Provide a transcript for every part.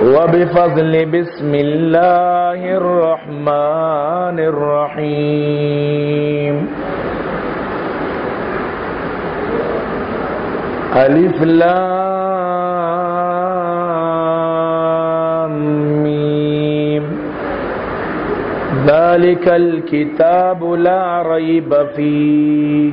وبفضل بسم الله الرحمن الرحيم. ألف لام ميم. ذلك الكتاب لا ريب فيه.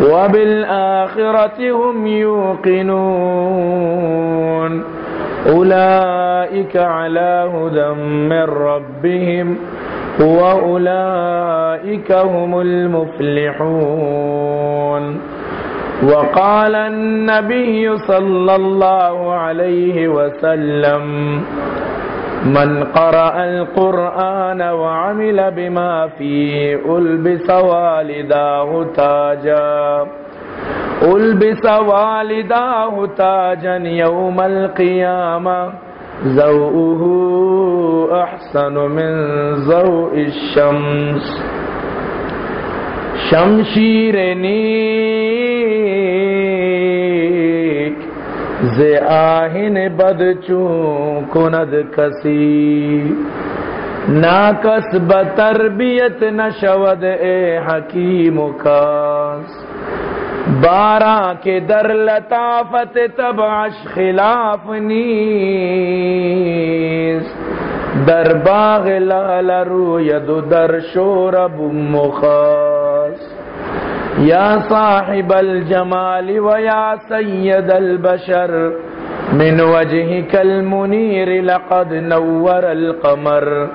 وبالآخرة هم يوقنون. أولئك على هدى من ربهم وأولئك هم المفلحون. وقال النبي صلى الله عليه وسلم من قرأ القرآن وعمل بما فيه ألبس والداه تاجا. ألبس والداه تاجا يوم القيامة. زوءه أحسن من زوء الشمس. شمشیر نیک ز آہن بد چون کند کسی، ناکس بتربیت نشود اے حکیم کاس۔ بارہ کے در لطافت تبعش خلاف نیز در باغ لال رو ید در شورب مخاس۔ یا صاحب الجمال ویا سید البشر، من وجهك المنير لقد نور القمر.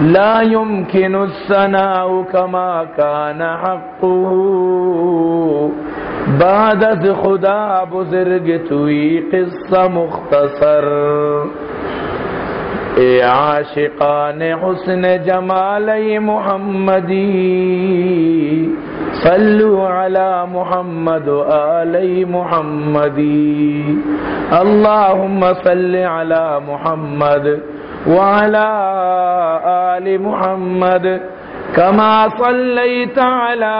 لا يمكن الثناء كما كان حقه. بعد از خدا بزرگ توی قصہ مختصر. اے عاشقان حسن جمال محمدی صلو علی محمد و آلی محمدی اللہم صل علی محمد وعلى آل محمد كما صليت على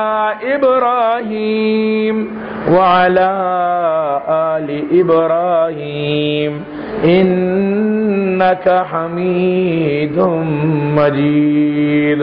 إبراهيم وعلى آل إبراهيم إنك حميد مجيد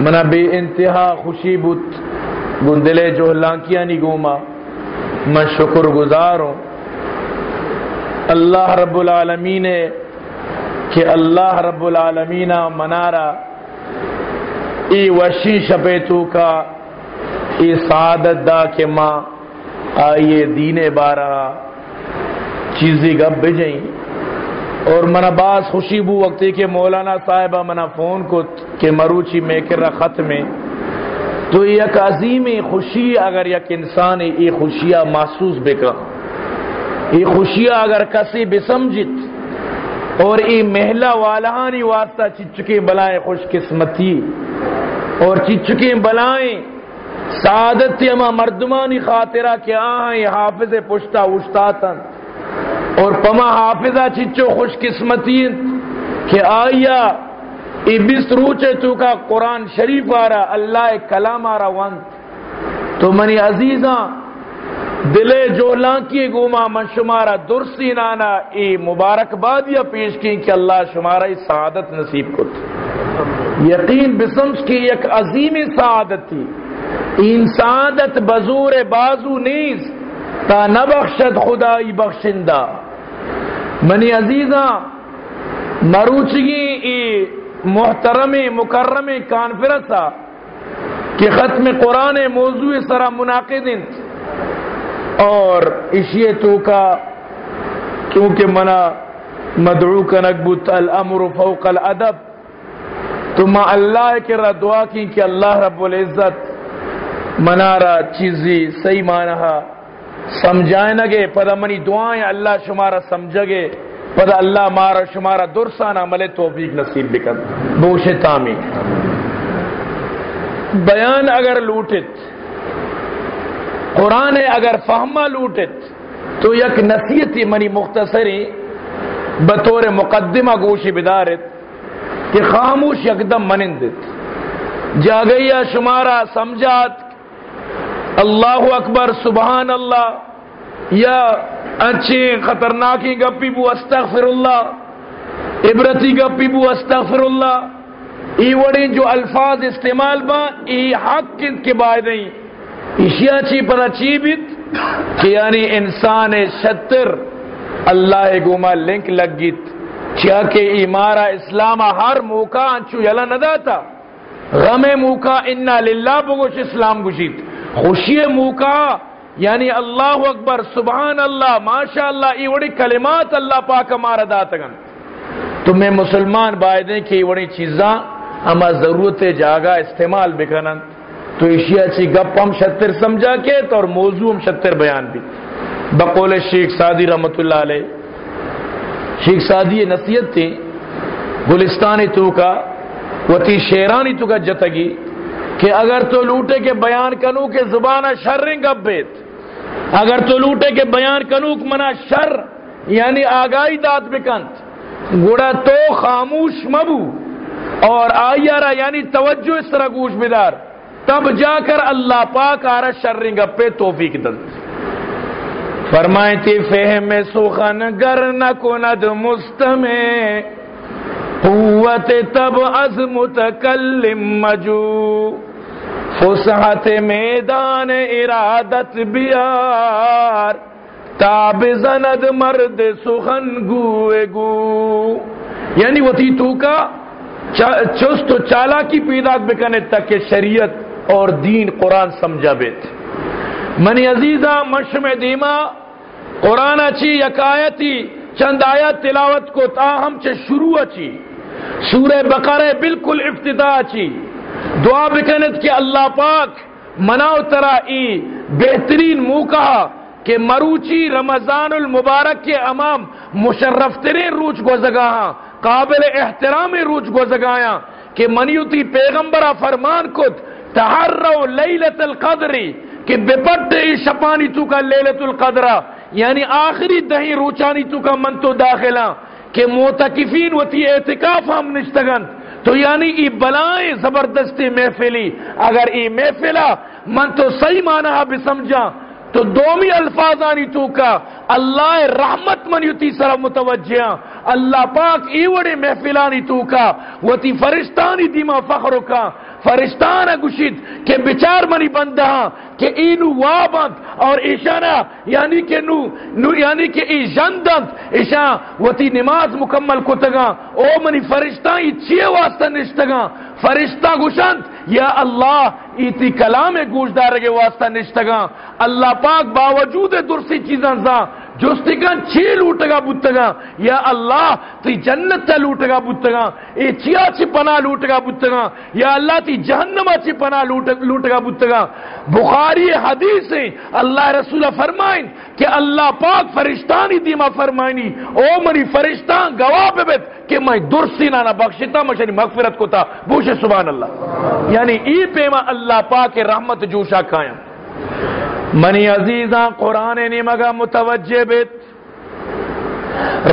منا بے انتہا خوشی بت گندلے جو لانکیاں نہیں گوما۔ میں شکر گزار ہوں۔ اللہ رب العالمین کہ اللہ رب العالمین منارا۔ ای وشی شپیتو کا ای سعادت دا کہ ماں آئیے دین بارہ۔ چیزیں گب بجیں اور منا باس خوشی بو وقتی کہ مولانا صاحبہ منا فون کو کہ مروچی میں کر خط میں، تو یک عظیم خوشی اگر یک انسان یہ خوشیاں محسوس بکا۔ یہ خوشیاں اگر کسی بسمجت اور یہ محلہ والہانی واسطہ چچکے بلائیں خوش قسمتی، اور چچکے بلائیں سعادت اما مردمانی خاطرہ کہ آہاں حافظ پشتا وشتا تن۔ اور پما حافظہ چچو خوش قسمتی کہ آیا، ای بیس روچے تو کا قرآن شریف آرہ اللہ کلام آرہ وانت تو منی عزیزاں، دلے جو لانکی گوما من شمارا درسی نانا، ای مبارک بادیا پیش کی کہ اللہ شمارا ای سعادت نصیب کت۔ یقین بسمس کی ایک عظیم سعادت تھی این سعادت بزور بازو نیز، تا نبخشد خدای بخشندہ۔ منی عزیزاں مروچگی ای محترم مکرم کانفرنسا کہ ختم قرآن موضوع سرا منعقد اور اشیے تو کا، کیونکہ منا مدعو کا نقبت الامر فوق الادب، تو ما اللہ کے را دعا کی کہ اللہ رب العزت منارا چیزی صحیح مانا سمجھائے نگے پدا منی دعائیں اللہ شمارا سمجھ گے پدا اللہ مارا شمارا درسانہ ملے توفیق نصیب بکن۔ بوش تامی۔ بیان اگر لوٹت، قرآن اگر فہمہ لوٹت، تو یک نصیحتی منی مختصری بطور مقدمہ گوشی بدارت کہ خاموش یکدم منندت۔ جاگیا شمارا سمجھات اللہ اکبر، سبحان اللہ۔ یا اچھی خطرناکی گپی بو، استغفر اللہ۔ عبرتی گپی بو، استغفر اللہ۔ ای وڑی جو الفاظ استعمال با، ای حق کے بعد نہیں اشیا چی پر اچھی بیت کہ یعنی انسان شتر اللہ گوما لنک لگیت چیا کہ ای مارا اسلام ہر موقع انچو یلا ندا تھا غم موقع انا للہ بگوش اسلام گشید خوشی موقع یعنی اللہ اکبر، سبحان اللہ، ماشاء اللہ، ای وڑی کلمات اللہ پاک مارا داتگن تمہیں مسلمان بائدیں کہ ای وڑی چیزاں اما ضرورت جاگا استعمال بکنن تو اشیاء چی گپ ہم شتر سمجھا کے تو اور موضوع ہم شتر بیان بھی۔ بقول شیخ سعدی رحمت اللہ علیہ۔ شیخ سعدی نصیحت تھی، گلستانی تو کا، وتی شیرانی تو کا جتگی۔ کہ اگر تو لوٹے کے بیان کنو کے زبان شرنگ بیت۔ اگر تو لوٹے کے بیان کنو منا شر یعنی آگاہی دات بکنت گوڑا تو خاموش مبو۔ اور آئیارا یعنی توجہ اس طرح گوش بدار۔ تب جا کر اللہ پاک آرہ شرنگ پہ توفیق دن۔ فرمائے تھی فہم سخن گر نہ کند مستمع قوت تب از متکلم مجو۔ فسحت میدان ارادت بیار، تاب زند مرد سخن گوے گو. یعنی وہ تھی تو کا چست و چالا کی پیدا بکنے تک شریعت اور دین قرآن سمجھا بیت. منی عزیزہ مشم دیما، قرآن اچھی، یکایتی، چند آیت تلاوت کو تاہم چھ شروع اچھی، سورہ بقرہ بالکل افتدا اچھی دعا بکنت کہ اللہ پاک مناو ترا ای بہترین موقع کہ مروچی رمضان المبارک کے امام مشرف ترین روچ کو ہاں، قابل احترام روچ کو زگایا ہاں کہ منیوتی پیغمبرہ فرمان کت، تحرو لیلت القدری کہ بپٹ ای شپانی تو کا لیلت القدرہ یعنی آخری دہی روچانی تو کا من تو داخلہ، کہ موتکفین و تی اعتقاف ہم نشتگن تو یعنی ای بلائیں زبردستی محفلی۔ اگر ای محفلہ من تو صحیح معنی بھی سمجھا تو دومی الفاظ آنی تو کا، اللہ رحمت من یتی سر متوجہ اللہ پاک ایوڑے محفلانی تو کا وہ تی فرشتانی دیما فخر کا۔ فرشتان گشید کہ بچار منی بندہ کہ ای نو وابند اور ایشانا یعنی کہ نو, نو یعنی کہ ای جندند ایشا وہ نماز مکمل کتگا او منی فرشتان ای چیئے واسطہ نشتگا؟ فرشتہ گوشند یا اللہ ایتی کلام گوش دارے واسطہ نشتگا؟ اللہ پاک باوجود درسی چیزاں زا جوستگان چی لوٹگا بوتگا یا اللہ، تی جنت تا لوٹگا بوتگا اے چیا چی پناہ لوٹگا بوتگا یا اللہ، تی جہنمہ چی پناہ لوٹگا بوتگا بخاری حدیث ہیں اللہ رسول فرمائیں کہ اللہ پاک فرشتانی دیما فرمائنی، او منی فرشتان گواہ پہ بیت کہ میں درسی نانا بخشتا مشانی مغفرت کو تا۔ بوش سبحان اللہ۔ یعنی ای پیما اللہ پاک رحمت جوشا قائم۔ منی عزیزاں قرآن نی مگا متوجہ بیت.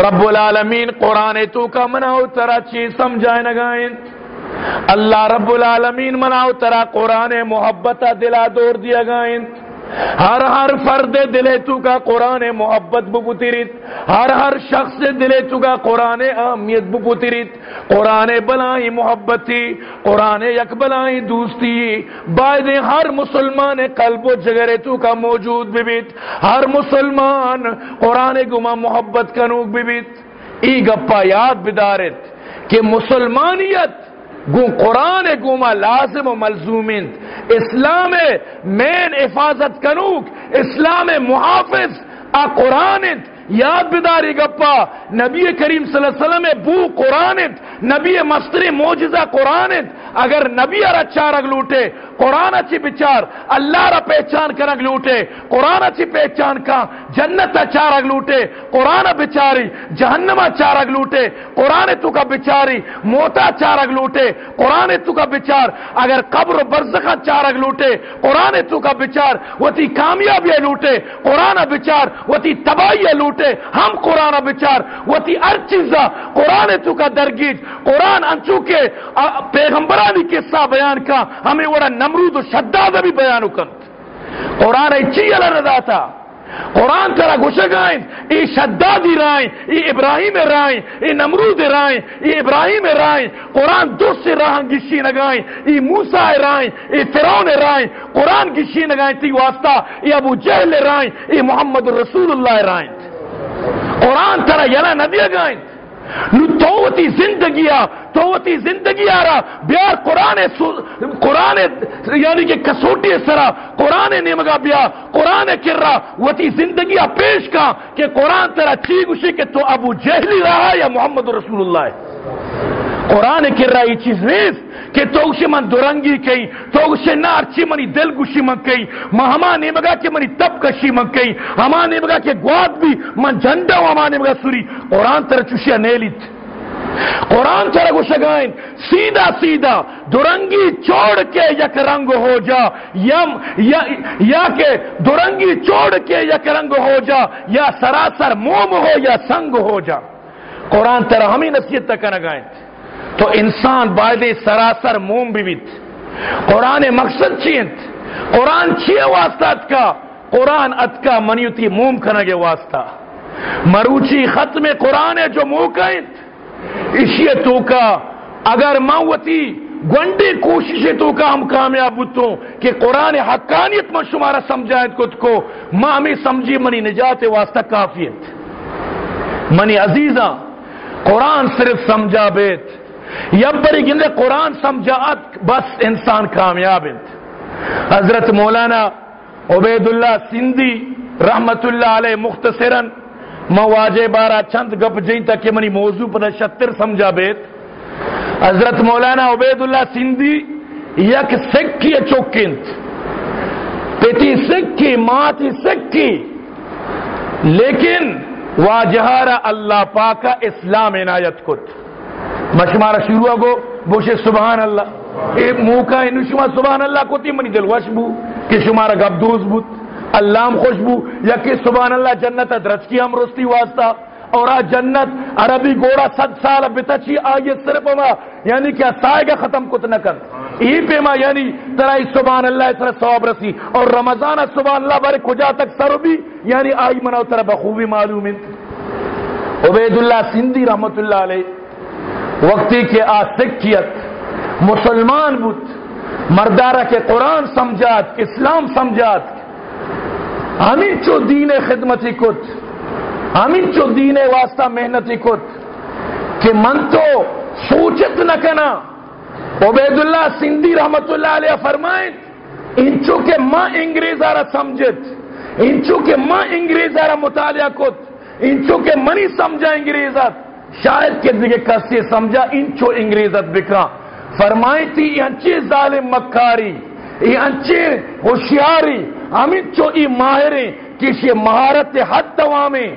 رب العالمین قرآن تو کا مناؤ ترا چیز سمجھائے نگائیں اللہ رب العالمین مناؤ ترا قرآن محبت دلا دور دیا گائیں. ہر ہر فرد دلے تو کا قرآن محبت بپتریت ہر ہر شخص دلے تو کا قرآن اہمیت بپتریت قرآن بلائی محبتی، قرآن یک بلائی دوستی۔ بعد ہر مسلمان قلب و جگرے تو کا موجود بیت۔ ہر مسلمان قرآن گما محبت کنوک بیت۔ ای گپا یاد بدارت کہ مسلمانیت گو قرآن گوما لازم و ملزومند اسلام مین حفاظت کنوک، اسلام محافظ، آ قرآن یاد بداری گپا، نبی کریم صلی اللہ علیہ وسلم بو قرآن نبی مستر موجزہ قرآن اگر نبی ارا چارگ لوٹے، قرآن اچھی بچار، اللہ را پہچان کرگ لوٹے، قرآن اچھی پہچان کا جنت چارگ لوٹے، قرآن بچاری، جہنم چارگ لوٹے، قرآن تو کا بچاری موتا چارگ لوٹے، قرآن تو کا بچار، اگر قبر برزخہ چارگ لوٹے، قرآن تو کا بچار وہ تی کامیابی لوٹے، قرآن بچار وہ تی تباہی لوٹے، ہم قرآن بچار وہ تی ہر چیزا قرآن تو کا درگیج، قرآن انچو کے پیغمبرانی قصہ بیان کا، ہمیں وہ نمرود و شداد بھی بیان کنت قرآن چی اللہ رضا تھا۔ قرآن ترا گوشگائیں ای شدادی رائیں، ای ابراہیم رائیں، ای نمرود رائیں، ای ابراہیم رائیں، قرآن دو سے راہ گشی نگائیں، ای موسیٰ رائیں، ای فرعون رائیں، قرآن گشی نگائیں، تی واسطہ، ای ابو جہل رائیں، ای محمد رسول اللہ رائیں۔ قرآن ترا یلا ندی گائیں۔ نو توتی گیا زندگی توتی زندگی آرا، بیار قرآن قرآن یعنی کہ کسوٹی سرا، قرآن نمگا بیا، قرآن کر رہا وتی زندگی پیش کا، کہ قرآن تیرا چی گوشی کہ تو ابو جہلی رہا یا محمد رسول اللہ۔ ہے قرآن کر رہا یہ چیز نیز کہ تو اسے من درنگی کئی، تو اسے نہ ارچی منی دل گوشی من کئی ما ہما نیمگا کہ منی تب کشی من کئی، ہما نیمگا کہ گواد بھی من جھنڈا ہوں ہما نیمگا سوری۔ قرآن تر چوشیا نیلیت قرآن تر گوشگائیں سیدھا سیدھا درنگی چھوڑ کے یک رنگ ہو جا یم یا, یا کہ درنگی چھوڑ کے یک رنگ ہو جا یا سراسر موم ہو یا سنگ ہو جا۔ قرآن تر ہمیں نصیحت تک نگائیں۔ تو انسان بعد سراسر موم بیت قرآن مقصد چیت قرآن چیئے واسطہ کا؟ قرآن ات کا منیوتی موم کنگے واسطہ۔ مروچی ختم قرآن جو موکائت اسی تو کا اگر موتی گنڈی کوشش تو کا ہم کامیاب ہوتوں کہ قرآن حقانیت میں شمارا سمجھائیں کت کو ماں ہمیں سمجھی منی نجات واسطہ کافیت منی عزیزہ قرآن صرف سمجھا بیت یب بری گندے قرآن سمجھات بس انسان کامیاب حضرت مولانا عبید اللہ سندھی رحمت اللہ علیہ مختصراً مواجہ بارہ چند گپ جئی تک منی موضوع پر شتر سمجھا بیت۔ حضرت مولانا عبید اللہ سندھی یک سکھی چوکنت پیتی سکھی، ماتی سکھی۔ لیکن واجہارا اللہ پاکا اسلام عنایت کت۔ مشمارا شروع گو بوشے سبحان اللہ۔ اے موکا انو شما سبحان اللہ کو تی منی دل وش بو، کہ شمارا گبدوز بود اللہم خوش بو یا کہ سبحان اللہ جنت درس کی ہم رستی واسطہ۔ اور آ جنت عربی گوڑا ست سال بتچی آئیے صرف ما یعنی کیا سائے گا ختم کت نہ کر۔ ای پہ ما یعنی ترائی سبحان اللہ اس طرح ثواب رسی۔ اور رمضان سبحان اللہ بارے کجا تک سر بھی یعنی آئی مناو طرح بخوبی معلوم عبید اللہ سندھی رحمت اللہ علیہ، وقتی کے آسکیت، مسلمان بود، مردارہ کے قرآن سمجھات، اسلام سمجھات ہمیں چو دین خدمتی کت ہمیں چو دین واسطہ محنتی کت کہ من تو سوچت نہ کنا۔ عبید اللہ سندھی رحمت اللہ علیہ فرمائیں انچو کے ماں انگریز آرہ سمجھت انچو کے ماں انگریز آرہ مطالعہ کت انچو کے منی سمجھا انگریزات، شاید کے دیگے کسی سمجھا انچو انگریزت بکا فرمائی تھی، یہ انچے ظالم مکاری، یہ انچے ہوشیاری ہم انچو ای ماہریں کسی مہارت حد دوامیں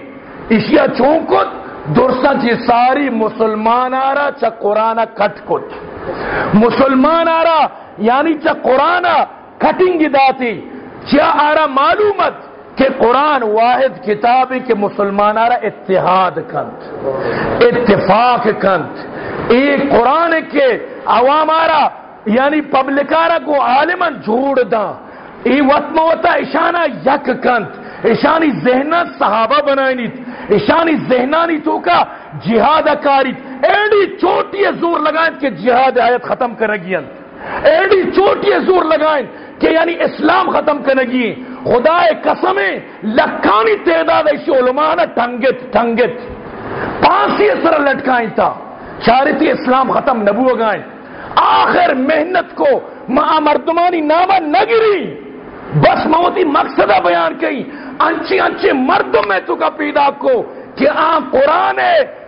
اسیا چونکت درسا چی جی ساری مسلمان آرا چا قرآن کٹ کت۔ مسلمان آرا یعنی چا قرآن کٹنگ داتی۔ چا آرا معلومت کہ قرآن واحد کتاب کہ مسلمان اتحاد کنت اتفاق کنت ای قرآن کے عوام آرا یعنی پبلکارا کو عالما جھوڑ دا ای وطموتا اشانہ یک کنت اشانی ذہنت صحابہ بنائنیت اشانی ذہنانی تو کا جہاد کاری ایڈی چوٹی زور لگائیں کہ جہاد آیت ختم کر رگی ایڈی چوٹی زور لگائیں کہ یعنی اسلام ختم کرنگی خدا قسم لکھانی تعداد ایسی علماء نا ٹنگت ٹنگت پانسی سر لٹکائیں تھا چارتی اسلام ختم نبو گائیں آخر محنت کو مردمانی نامہ نگری. بس موتی مقصدہ بیان کی انچی انچی مردم میں تو کا پیدا کو کہ آن قرآن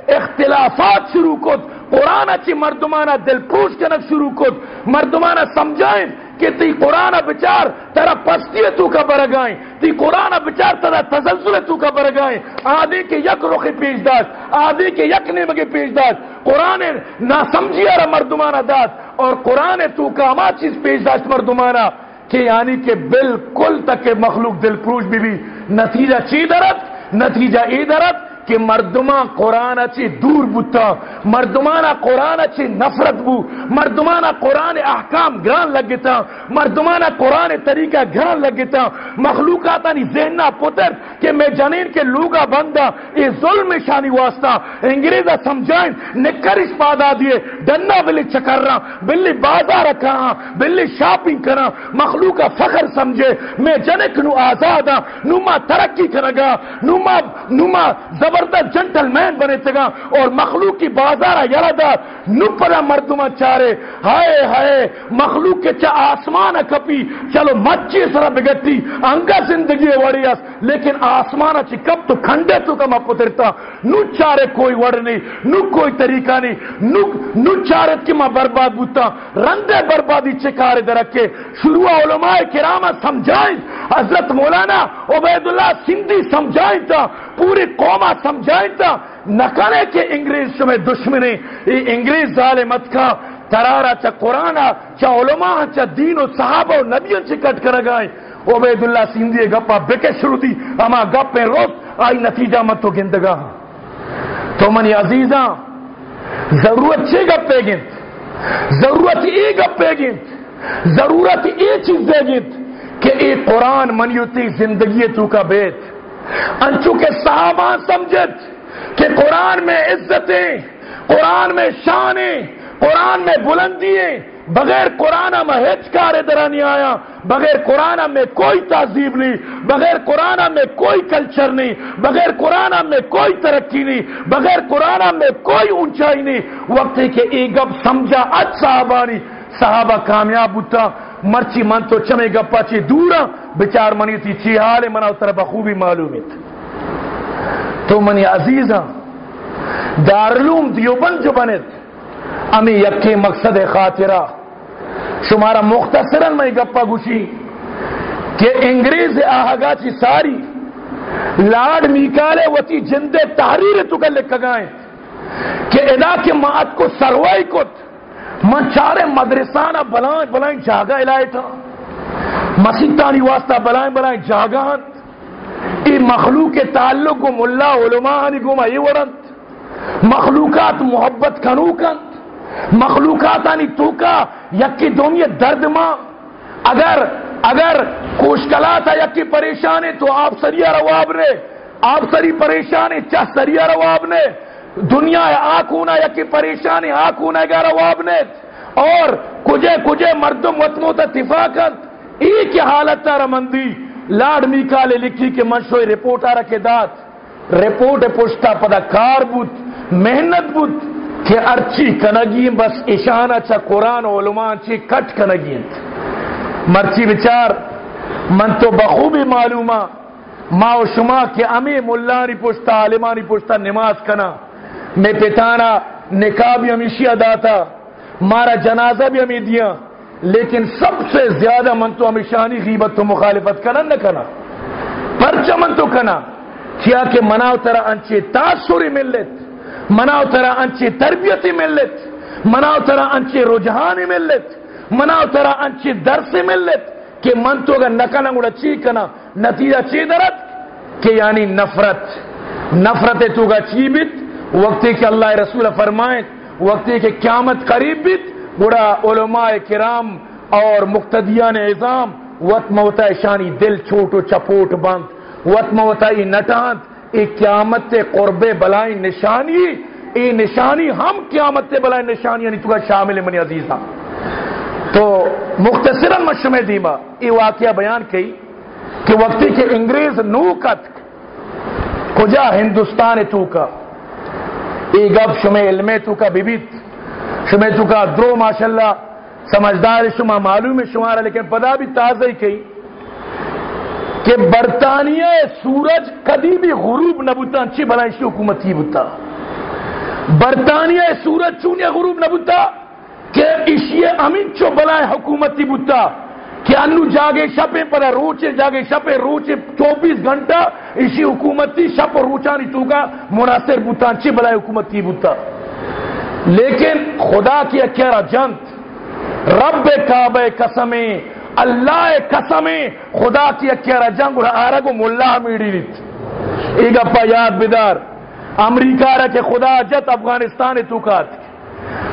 اختلافات شروع کت، قرآن اچھی مردمانہ دل پوش کنک شروع کت، مردمانہ سمجھائیں کہ تی قرآن بچار ترا پستی تو کا برگائیں، تی قرآن بچار ترا تزلزل تو کا برگائیں، آدھی کے یک رخی پیش داد، آدھی کے یک نمگی پیش داد، قرآن نہ سمجھی رہا مردمانہ داد، اور قرآن تو کا ہما چیز پیش داشت مردمانہ۔ کہ یعنی کہ بالکل تک مخلوق دل پروش بھی بھی نتیجہ چی درد، نتیجہ ای درد کہ مردمہ قرآن اچھی دور بوتا مردمانہ قرآن اچھی نفرت بو مردمانہ قرآن احکام گران لگتا مردمانہ قرآن طریقہ گران لگتا مخلوقاتا نی ذہنہ پتر کہ میں جنین کے لوگا بندہ یہ ظلم شانی واسطہ انگریزہ سمجھائیں، نکرش پادا دیے ڈنہ بلی چکر رہا بلی بازار رکھا بلی شاپنگ کرا مخلوقہ فخر سمجھے، میں جنک نو آزادا نوما ترقی کرگا نوما نوما زبر زبردست جنٹل مین بنے تگا اور مخلوق کی بازارا یلدا نپرا مردمہ چارے۔ ہائے ہائے مخلوق کے چا آسمان کپی۔ چلو مچی سرا بگتی انگا زندگی وڑی اس۔ لیکن آسمان چی کب تو کھنڈے تو کم پترتا۔ نو چارے کوئی وڑ نہیں نو کوئی طریقہ نہیں نو, نو چارے کی ماں برباد بوتا۔ رندے بربادی چکارے درکے۔ شروع علماء کرام سمجھائیں۔ حضرت مولانا عبید اللہ سندھی سمجھائیں تا۔ پوری قومہ سمجھائیں تا، نہ کرے کہ انگریز تمہیں دشمنی یہ انگریز ظالمت کا ترارا چا قرآن چا علماء چا دین و صحابہ و نبیوں سے کٹ کر گائیں عبید اللہ سندھی گپا بکے شروع دی اما گپ پہ روز آئی نتیجہ مت تو گندگا۔ تو منی عزیزاں، ضرورت چھ گپ پہ گنت ضرورت ای گپ پہ گنت ضرورت ای چیز دے گنت کہ ای قرآن منیوتی زندگی تو کا بیت۔ انچو کے صحابہ سمجھت کہ قرآن میں عزتیں، قرآن میں شانیں، قرآن میں بلندییں، بغیر قرآن میں ہچکار ادھر نہیں آیا، بغیر قرآن میں کوئی تہذیب نہیں، بغیر قرآن میں کوئی کلچر نہیں، بغیر قرآن میں کوئی ترقی نہیں، بغیر قرآن میں کوئی اونچائی نہیں۔ وقت کہ ایک گپ سمجھا اچ صحابہ نہیں، صحابہ کامیاب ہوتا مرچی من تو چمے گپا چی دورا، بچار منی تھی چی حال منا اتر بخوبی معلومیت تو منی عزیزاں دارلوم دیوبند جو بنت، امی یکی مقصد خاطرہ. شمارا مختصرا میں گپا گوشی، کہ انگریز آہگا چی ساری لاڈ میکالے وتی جندے تحریر تو کل لکھ گائیں کہ ادا کے مات کو سروائی کت من چارے مدرسانہ بلائیں بلائیں جاگا الائے تھا مسیطانی واسطہ بلائیں بلائیں جاگان۔ ای مخلوق کے تعلق کو ملا علماء ہنی گوما یہ ورنت مخلوقات محبت کنوکن مخلوقات آنی توکا یکی دومی درد ماں اگر اگر کوشکلات یکی پریشانی تو آپ سریع رواب نے۔ آپ سری پریشانی چاہ سریع رواب نے۔ دنیا آکونا یکی پریشانی آکونا گا رواب نے اور کجے کجے مردم وطموت اتفاقت ایک حالت تارا مندی لاڈ میکالے لکھی کہ منشوئی رپورٹ آ رکھے دات رپورٹ پوشتا پدا کار بوت محنت بوت کہ ارچی کنگیم، بس اشانہ چا اچھا قرآن و علمان چی کٹ کنگیم۔ مرچی بچار، من تو بخوبی معلومہ، ما و شما کہ امی ملانی پوشتا علمانی پوشتا نماز کنا۔ میں پتانا نکاح بھی ہمیشی ادا تھا مارا جنازہ بھی ہمیں دیا، لیکن سب سے زیادہ من تو ہمیشانی غیبت تو مخالفت کرنا نہ کرنا پرچہ من تو کنا، کیا کہ مناو ترا انچے تاثری ملت مناو ترا انچے تربیتی ملت مناو ترا انچے رجحانی ملت مناو ترا انچے درس ملت کہ من تو اگر نکنا گوڑا چی کنا، نتیجہ چی درد؟ کہ یعنی نفرت نفرت تو گا چی بیت؟ وقتی کہ اللہ رسول فرمائیں وقتی کہ قیامت قریب بیت بڑا علماء کرام اور مقتدیان اعظام وط موتا شانی دل چھوٹو چپوٹ بند وط موتا نٹانت ای قیامت قرب بلائیں نشانی، ای نشانی ہم قیامت بلائیں نشانی یعنی تو شامل منی عزیزہ۔ تو مختصرا مشم دیما، ای واقعہ بیان کی کہ وقتی کے انگریز نوکت، کجا ہندوستان تو کا؟ ای گب شمع علم تو کا بیبیت شمع تو کا درو ماشاءاللہ، سمجھدار شما، معلوم ہے شمارا لیکن پدا بھی تازہ ہی کہ برطانیہ سورج کدی بھی غروب نہ بتا اچھی بلائشی حکومت ہی بتا برطانیہ سورج چونیا غروب نہ بتا کہ اشیے امین چو بلائے حکومتی بتا کہ انو جاگے شپے پر روچے، جاگے شپے روچے، چوبیس گھنٹہ اسی حکومتی شپ روچانی تو کا مناصر بتا اچھی بلائے حکومتی بتا لیکن خدا کی اکیرا جنت رب کعبہ قسمیں اللہ قسمیں خدا کی اکیرا جنگ آرہ کو ملا میڑی لیت ایک اپا یاد بیدار امریکہ رہ کہ خدا جت افغانستان توکات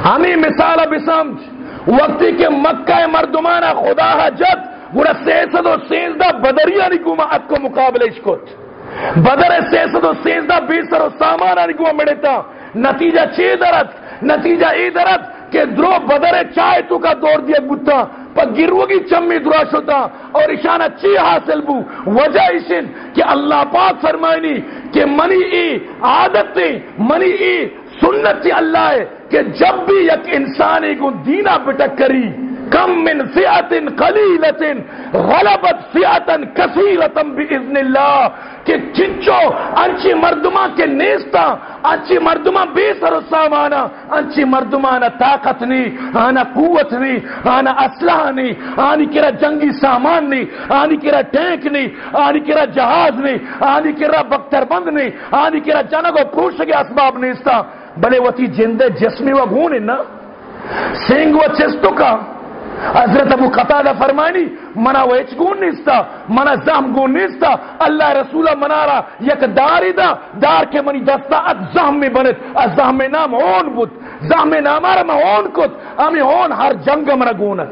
ہمیں مثال اب سمجھ۔ وقتی کے مکہ مردمانہ خدا جت گوڑا سیسد و سیزدہ بدریہ نکوما ات کو مقابلہ اشکت بدر سیسد و سیزدہ بیسر و سامانہ نکوما مڑتا نتیجہ چی درد؟ نتیجہ ای درد کہ درو بدر چائے تو کا دور دیا بتا پر گروگی چمی دراش ہوتا اور اشانہ چی حاصل بو؟ وجہ اسن کہ اللہ پاک فرمائنی کہ منی ای عادت منی ای سنت اللہ ہے کہ جب بھی یک انسانی کو دینا بٹک کری، کم من فئت قلیلت غلبت فئتا کثیرتا باذن اللہ، کہ چنچو انچی مردمہ کے نیستا انچی مردمہ بے سر سامانا انچی مردمہ آنا طاقت نہیں آنا قوت نہیں آنا اسلحہ نہیں آنی کرا جنگی سامان نہیں آنی کرا ٹینک نہیں آنی کرا جہاز نہیں آنی کرا بختر بند نہیں آنی کرا جنگ و پروش کے اسباب نیستا بلے وہ جندے جسمی و گھونے نا سینگ و چستو کا۔ حضرت ابو قطادہ فرمانی منا ویچ گون نیستا، منا زہم گون نیستا۔ اللہ رسولہ منارا یک داری دا، دار کے منی دستا ات زہم میں بنت۔ از زہم میں نام ہون بود۔ زہم میں نام آرہ میں ہون کت۔ ہمیں ہون ہر جنگ منا گونت۔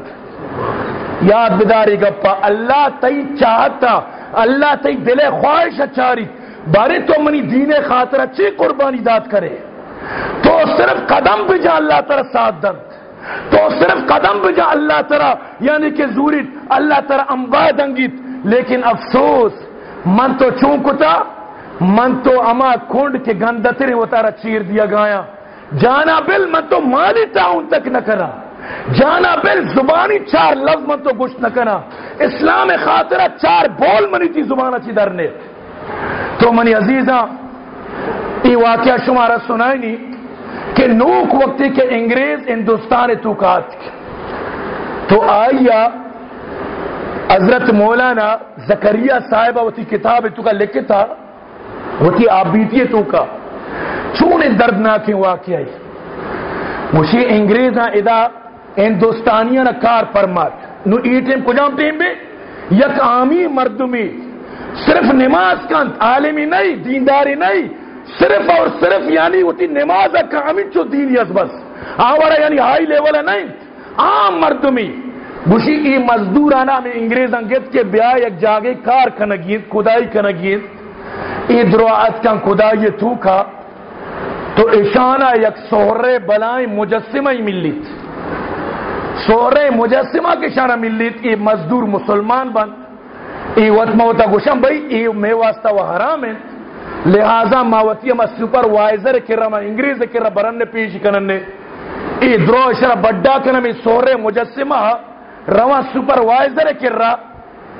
یاد بداری گپا، اللہ تی چاہتا، اللہ تی دل خواہش اچاری۔ بارے تو منی دین خاطر اچھے قربانی داد کرے۔ تو صرف قدم پہ جا اللہ تر ساتھ دن تو صرف قدم بجا اللہ ترا یعنی کہ زورت اللہ ترا امبا دنگیت. لیکن افسوس، من تو چون کتا، من تو اما کھنڈ کے گندترے وہ تارا چیر دیا گایا. جانا بل من تو مالی تاؤن تک نہ کرا. جانا بل زبانی چار لفظ من تو گشت نہ کرا. اسلام خاطرہ چار بول منی تھی زبانہ چی درنے تو منی عزیزاں یہ واقعہ شمارہ سنائی نہیں کہ نوک وقتی کے انگریز ہندوستان توکات تو آئیا حضرت مولانا زکریہ صاحبہ وہ کتاب تو کا لکھتا وہ تھی آبیتی تو کا۔ چون دردناک واقعی مجھے انگریز ہاں ادا ہندوستانیہ ہندوستانیاں کار فرمات نو ایٹم کجام ٹیم بے؟ یک عامی مردمی صرف نماز کانت، عالمی نہیں، دینداری نہیں صرف اور صرف یعنی ہوتی نماز کامل چو دین یس بس۔ آوڑا یعنی ہائی لیول ہے نہیں۔ عام مردمی بشی کی مزدور آنا میں انگریز انگیت کے بیا یک جاگے کار کنگیت خدائی کنگیت ای دروعات کن خدائی تو کا تو اشانہ یک سورے بلائیں مجسمہ ہی ملیت سورے مجسمہ کے شانہ ملیت ای مزدور مسلمان بن۔ ای وقت موتا گوشم بھئی ای میں واسطہ وہ حرام ہے۔ لہذا ماوتی ما سپروائزر کرا ما انگریز کرا برن پیش کننے ای درو اشرا بڑا کنمی سورے مجسمہ روا سپروائزر کرا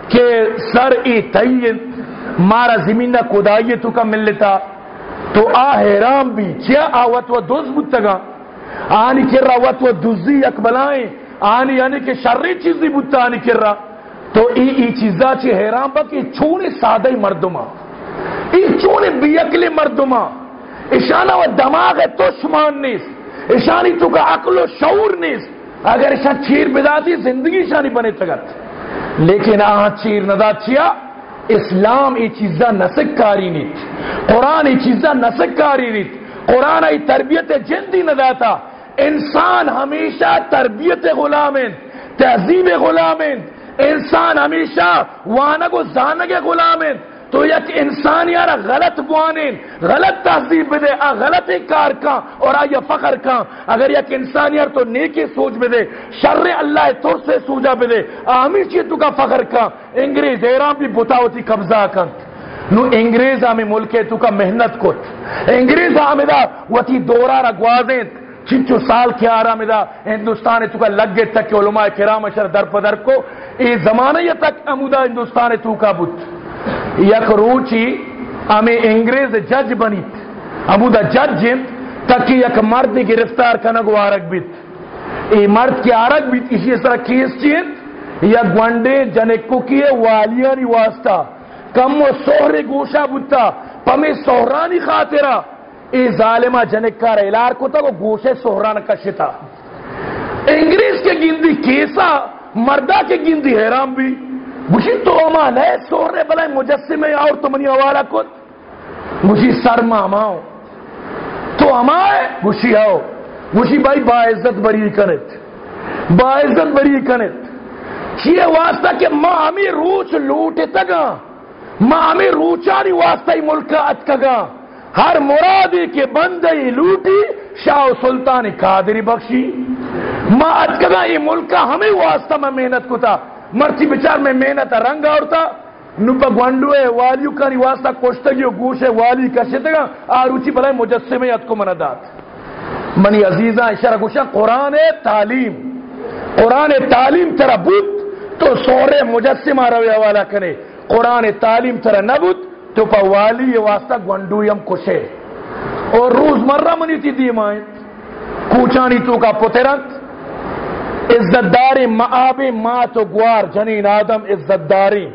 کہ سر ای تین مارا زمین نہ کدائی تو کا ملتا تو آ حیرام بھی چیا آوت و دوز بودتگا آنی کرا وت و دوزی اکبلائیں۔ آنی یعنی کہ شرری چیزی بودتا آنی کرا تو ای ای چیزا چی حیرام با کہ چھونے سادہ مردمہ۔ این چون بیکلی مردما اشانہ و دماغ تشمان نیست۔ اشانی تو کا عقل و شعور نیست۔ اگر اشان چیر بداتی، زندگی شانی بنے تگت لیکن آہاں چیر ندا چیا؟ اسلام یہ چیزا نسک کاری نیت۔ قرآن یہ چیزا نسک کاری نیت۔ قرآن ای تربیت جندی نہ داتا انسان ہمیشہ تربیت غلامین، تہذیب غلامین۔ انسان ہمیشہ وانگ و زانگ غلامین۔ تو یک انسان یارا غلط بوانین غلط تہذیب بدے، آ غلط کار کا اور آ یا فخر کا اگر یک انسان یار تو نیکی سوچ بدے، شر اللہ تر سے سوجا بدے، آمی چی تو کا فخر کا انگریز ایران بھی بتا ہوتی قبضہ کن نو انگریز آمی ملک تو کا محنت کت انگریز آمی دا وطی دورا رگوازیں چنچو سال کے آرام دا ہندوستان تو کا لگ گئے تک کہ علماء کرام اشر در پدر کو۔ ای زمانہ یہ تک امودا ہندوستان تو کا بت یک روچی ہمیں انگریز جج بنی امودا جج تک یک مرد گرفتار کنگ وارک بیت. ای مرد کی آرک بیت، اسی طرح کیس چین یا گونڈے جنکو کیے والیانی واسطہ. کم و سہر گوشا بتا پمی سہرانی خاطرہ. ای ظالمہ جنکار الار کو تا وہ گوشے سہران کشتا. انگریز کے گندی کیسا مردہ کے گندی حیرام بھی. تو اما لے سورے بلائے مجسمے اور تو منی حوالہ کت مجھے سر ماماؤ تو اما ہے، مجھے آؤ۔ مجھے بھائی باعزت بری کنت باعزت بری کنت کیے واسطہ کہ ماں ہمیں روچ لوٹے تگا۔ ماں ہمیں روچانی واسطہ ہی ملکہ اتکگا ہر مرادی کے بندی لوٹی، شاہ سلطان قادری بخشی۔ ماں اتکگا یہ ملکہ ہمیں واسطہ میں محنت کو تھا مرچی بچار میں محنت رنگ آورتا نپا گوانڈوے والیو کانی واسطہ کوشتگیو گوشے والی کشتگا آروچی بلائے مجسمے ات کو مندات منی عزیزہ اشارہ گوشا قرآن تعلیم قرآن تعلیم ترہ بود تو سورے مجسمہ روی حوالہ کنے قرآن تعلیم ترہ نبود تو پا والی واسطہ گوانڈویم کشے اور روز مرہ منی تی دیمائیں کوچانی تو کا پترنت عزت داری معاب ما تو گوار، جنین آدم عزت داری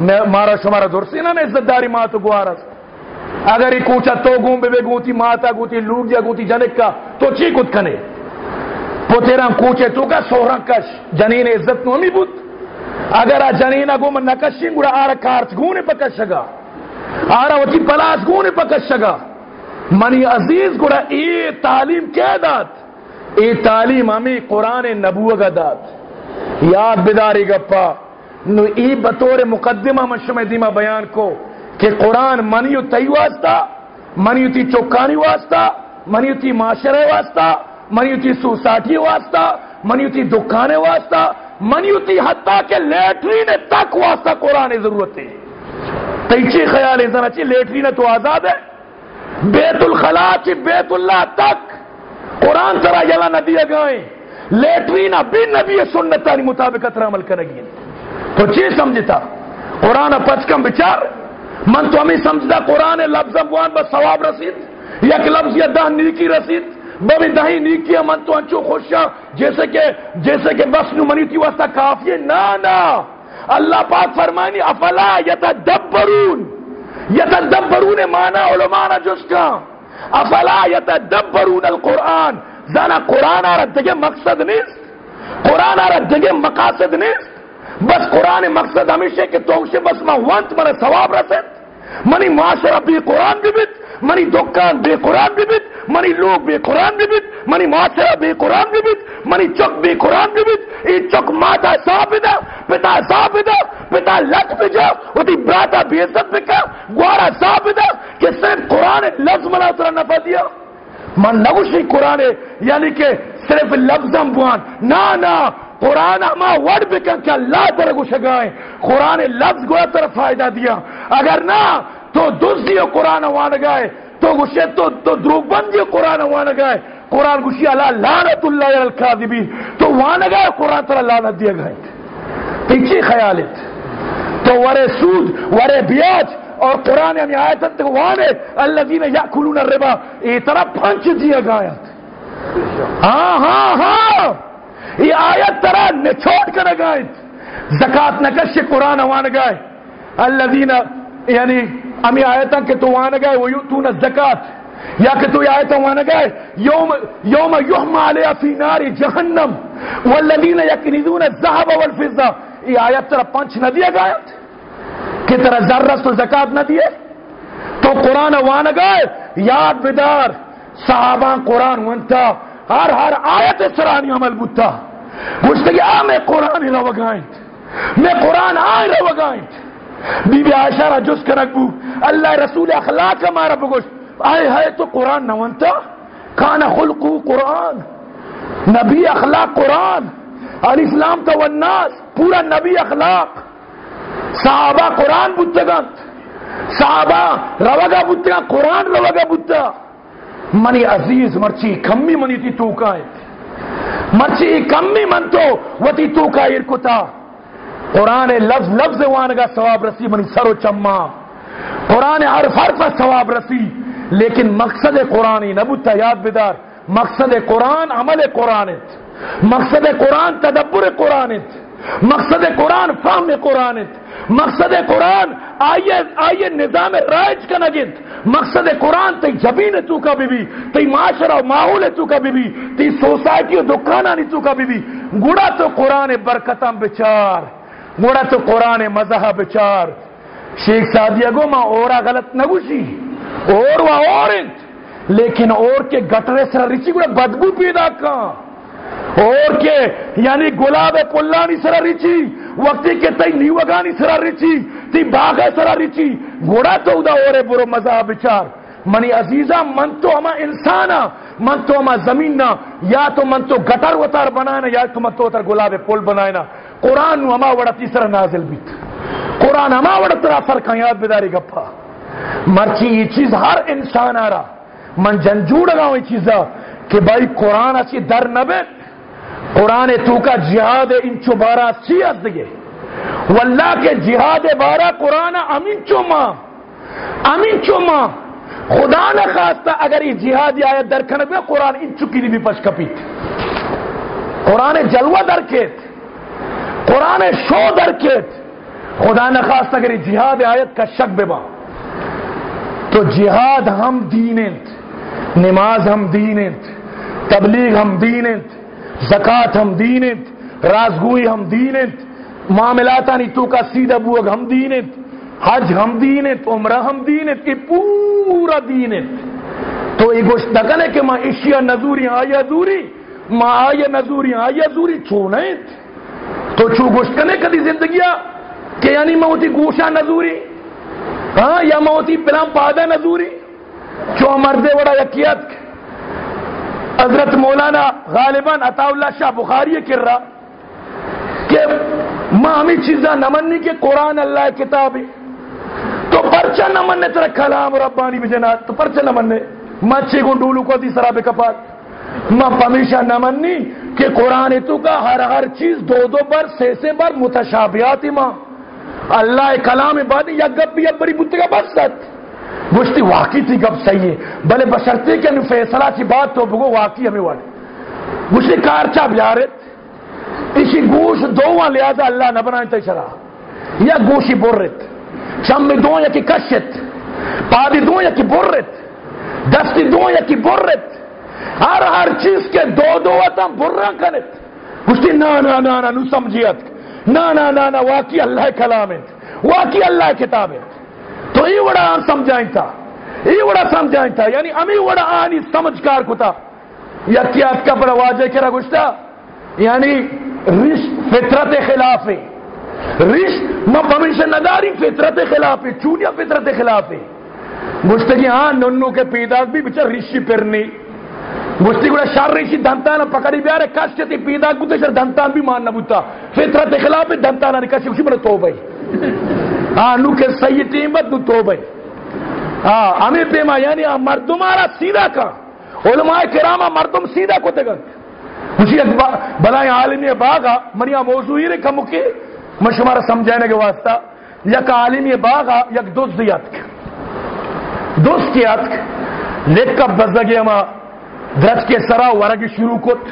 مارا شمارا درسی نا عزت داری ما تو گوار است اگر یہ کوچا تو گون بے گوتی، ماتا گوتی، لوگ یا گوتی، جنک کا، تو چی کت کنے؟ پوتیران کوچے تو کا سوہران کش. جنین عزت نو ہمی بود. اگر آ جنین گو من نکشی گوڑا آرہ کارت گونے پکش شگا. آرہ وچی پلاس گونے پکش شگا. منی عزیز گوڑا ای تعلیم کیا دات ای تعلیم ہمیں قرآن نبو کا دات یاد بداری گپا، نو ای بطور مقدمہ مشم دیمہ بیان کو کہ قرآن منیو تی واسطہ، منیو تی چوکانی واسطہ، منیو تی معاشرے واسطہ، منیو تی سوسائٹی واسطہ، منیو تی دکانے واسطہ، منیو تی حتیٰ کہ لیٹرین تک واسطہ قرآن ضرورت ہے۔ تیچی خیال ہے چی لیٹرین تو آزاد ہے؟ بیت الخلا چی بیت اللہ تک قرآن ترا یلا نہ دیا گئے لیٹرین بھی نبی سنت تاری مطابق اتر عمل کرے گی۔ تو چی سمجھتا؟ قرآن پچ کم بچار۔ من تو ہمیں سمجھتا قرآن لفظ بوان بس ثواب رسید۔ یک لفظ یا دہ نیکی رسید۔ بوی دہی نیکی من تو انچو خوشا جیسے کہ جیسے کہ بس نو منی تھی واسطہ کافی ہے۔ نا نا۔ اللہ پاک فرمانی، افلا یتدبرون۔ یتدبرون مانا علمانا جس کا۔ افلا یتدبرون القرآن؟ زانا قرآن آرہ دگے مقصد نیست؟ قرآن آرہ دگے مقاصد نیست؟ بس قرآن مقصد ہمیشہ کہ تو بس ما وانت مرے ثواب رسد منی معاشرہ بھی قرآن بھی بیت؟ منی دکان بے قرآن بھی منی لوگ بے قرآن بھی منی معاشرہ بے قرآن بھی منی چک بے قرآن بھی ای چک ماتا صاحب دا، پتا صاحب دا، پتا لٹ پہ جا وہ تی براتا بے عزت پہ کا گوارا صاحب دا، کہ صرف قرآن لفظ منا اترا نفع دیا۔ من نگوشی قرآن یعنی کہ صرف لفظم بوان۔ نا نا، قرآن ہما وڈ بکن کہ اللہ پر گوشگائیں قرآن لفظ گویا طرف فائدہ دیا۔ اگر نہ تو دوسری قرآن وان گئے تو گوشے، تو تو دروغ بندی قرآن وان گئے قرآن گوشی اللہ لعنت اللہ علی الکاذبین۔ تو وان گئے قرآن تعالی لعنت دیا گئے۔ پیچھے خیالت تو ورے سود ورے بیاج اور قرآن ہمیں آیت تک وانے الذین یاکلون الربا۔ یہ طرح پنچ دیا گیا ہاں ہاں ہاں۔ یہ آیت طرح نچوڑ کر گئے زکات نکش قرآن وان گئے الذین یعنی امی آیتا کہ تو وہاں گئے وہ یوتون الزکات یا کہ تو آیتا وہاں گئے، یوم یوم یحم علیہ فی نار جہنم۔ والذین یکنیدون الزہب والفضہ یہ آیت طرح پنچ نہ دیا گیا کہ طرح ذرہ تو زکات نہ دیے۔ تو قرآن وان گئے۔ یاد بدار، صحابہ قرآن ونتا ہر ہر آیت سرانی عمل بتا گوشتے کہ آ، میں قرآن روگائیں میں قرآن آئے روگائیں بی بی عائشہ را جس کرک بو اللہ رسول اخلاق ہمارا بگوش آئے ہے تو قرآن نہ ونتا کانا خلقو قرآن۔ نبی اخلاق قرآن۔ علی اسلام تو والناس پورا نبی اخلاق۔ صحابہ قرآن بودتگان صحابہ روگا بودتگان قرآن روگا بودتا۔ منی عزیز مرچی کمی منی تی توکائے مرچی کمی من تو وتی توکا ارکتا قرآن لفظ لفظ وانگا ثواب رسی منی سر و چما۔ قرآن حرف حرف ثواب رسی، لیکن مقصد قرآنی نبوتا یاد بدار مقصد قرآن عمل قرآن مقصد قرآن تدبر قرآن مقصد قرآن فهم قرآن مقصد قرآن آئیے آئیے نظام رائج کا نگت مقصد قرآن تی زمین تو کا بی بی تی معاشرہ و ماحول تو کا بی بی تی سوسائٹی و دکانہ نہیں تو کا بی بی گوڑا تو قرآن برکتم بچار، گوڑا تو قرآن مذہب بچار۔ شیخ سادیہ گو ماں اورا غلط نگوشی اور وہ اور لیکن اور کے گٹرے سر رچی گوڑا بدبو پیدا کان اور کے یعنی گلاب پلانی سرا ریچی وقتی کے تی نیوگانی سرا ریچی تی باغ سرا ریچی گوڑا تو دا اور برو مزہ بچار۔ منی عزیزہ، من تو ہما انسانا، من تو ہما زمین نا یا تو من تو گٹر وطار بنائنا، یا تو من تو اتر گلاب پل بنائنا۔ قرآن نو ہما وڑا تیسرا نازل بیت۔ قرآن ہما وڑا تر یاد بداری گپا۔ مرچی یہ چیز ہر انسان آ رہا من جنجوڑ گا یہ چیزا کہ بھائی قرآن اچھی در نبت قرآن تو کا جہاد انچو بارہ سیت دے واللہ کے جہاد بارہ قرآن امین چو ماں امین چو ماں خدا نہ خواستہ اگر یہ جہاد آیت درکھنے پہ، قرآن انچو کی بھی پش کپیت۔ قرآن جلوہ درکیت قرآن شو درکیت خدا نہ اگر جہاد آیت کا شک بے ماں تو جہاد ہم دینت نماز ہم دینت تبلیغ ہم دینت زکات ہم دینت رازگوئی ہم دینت معاملاتا نہیں تو کا سیدھا بوگ ہم دینت حج ہم دینت عمرہ ہم دینت یہ پورا دینت تو یہ گوشت دکن ہے کہ ماں اشیاء نظوری آیا دوری ماں آیا نظوری آیا دوری چھونیت تو چھو گوشت کنے کدی زندگیہ کہ یعنی موتی گوشا نظوری ہاں یا موتی پلام پادا نظوری چو مردے وڑا یکیت حضرت مولانا غالباً عطا اللہ شاہ بخاری کر رہا کہ ماں ہمیں چیزاں نہ کہ قرآن اللہ کتاب تو پرچہ نہ مننے تیرا کلام ربانی بجنا تو پرچہ نہ مننے۔ ماں گن ڈولو کو دی سراب کپات۔ ماں پمیشہ نہ مننی کہ قرآن تو کا ہر ہر چیز دو دو بار سے سے بار متشابہاتی ماں۔ اللہ کلام بعد یا گپ یا بری بوتے کا بس ست گوشتی واقعی تھی، گپ صحیح ہے۔ بلے بشرتے کہ فیصلہ کی بات تو بگو واقعی ہمیں والے۔ گوشتی کارچا بیارت اسی گوش دو لہذا اللہ نہ بنائیں تے شرا یا گوشی برت۔ چم میں دو یا کی کشت۔ پادی دو یا کی برت۔ دستی دو یا کی برت۔ ہر ہر چیز کے دو دو اتم برا کنت گوشتی نا نا نا نا، نو سمجھیت۔ نا نا نا نا، واقعی اللہ کلام ہے. واقعی اللہ کتاب ہے. تو یہ وڑا آن سمجھائیں تھا یہ وڑا سمجھائیں تھا یعنی امی وڑا آنی سمجھ کار کو یا کیا کا بڑا واجہ کرا گشتا یعنی رش فطرت خلاف ہے. رش مفہمیش نداری فطرت خلاف ہے. چونیا فطرت خلاف ہے. گشتے کی جی ہاں ننو کے پیداز بھی بچہ رشی پرنی گشتی گوڑا شر ریشی دھنتانا پکڑی، بیارے کشتی پیداز بوتے شر دھنتان بھی ماننا بوتا۔ فطرت خلاف ہے دھنتانا نکشی اسی بڑا تو بھائی۔ ہاں نو کے صحیح ٹیمت نو تو بھائی۔ ہاں ہمیں پیما یعنی مردم مردمارا سیدھا کا علماء کرامہ مردم سیدھا کو تگن اسی بلائیں عالمی باغا منیا موضوع ہی رکھا مکے مشمارا سمجھانے کے واسطہ یک عالمی باغا یک دوست دیات دوست کیات لیک کب بزدگی اما درج کے سرا ورگی شروع کت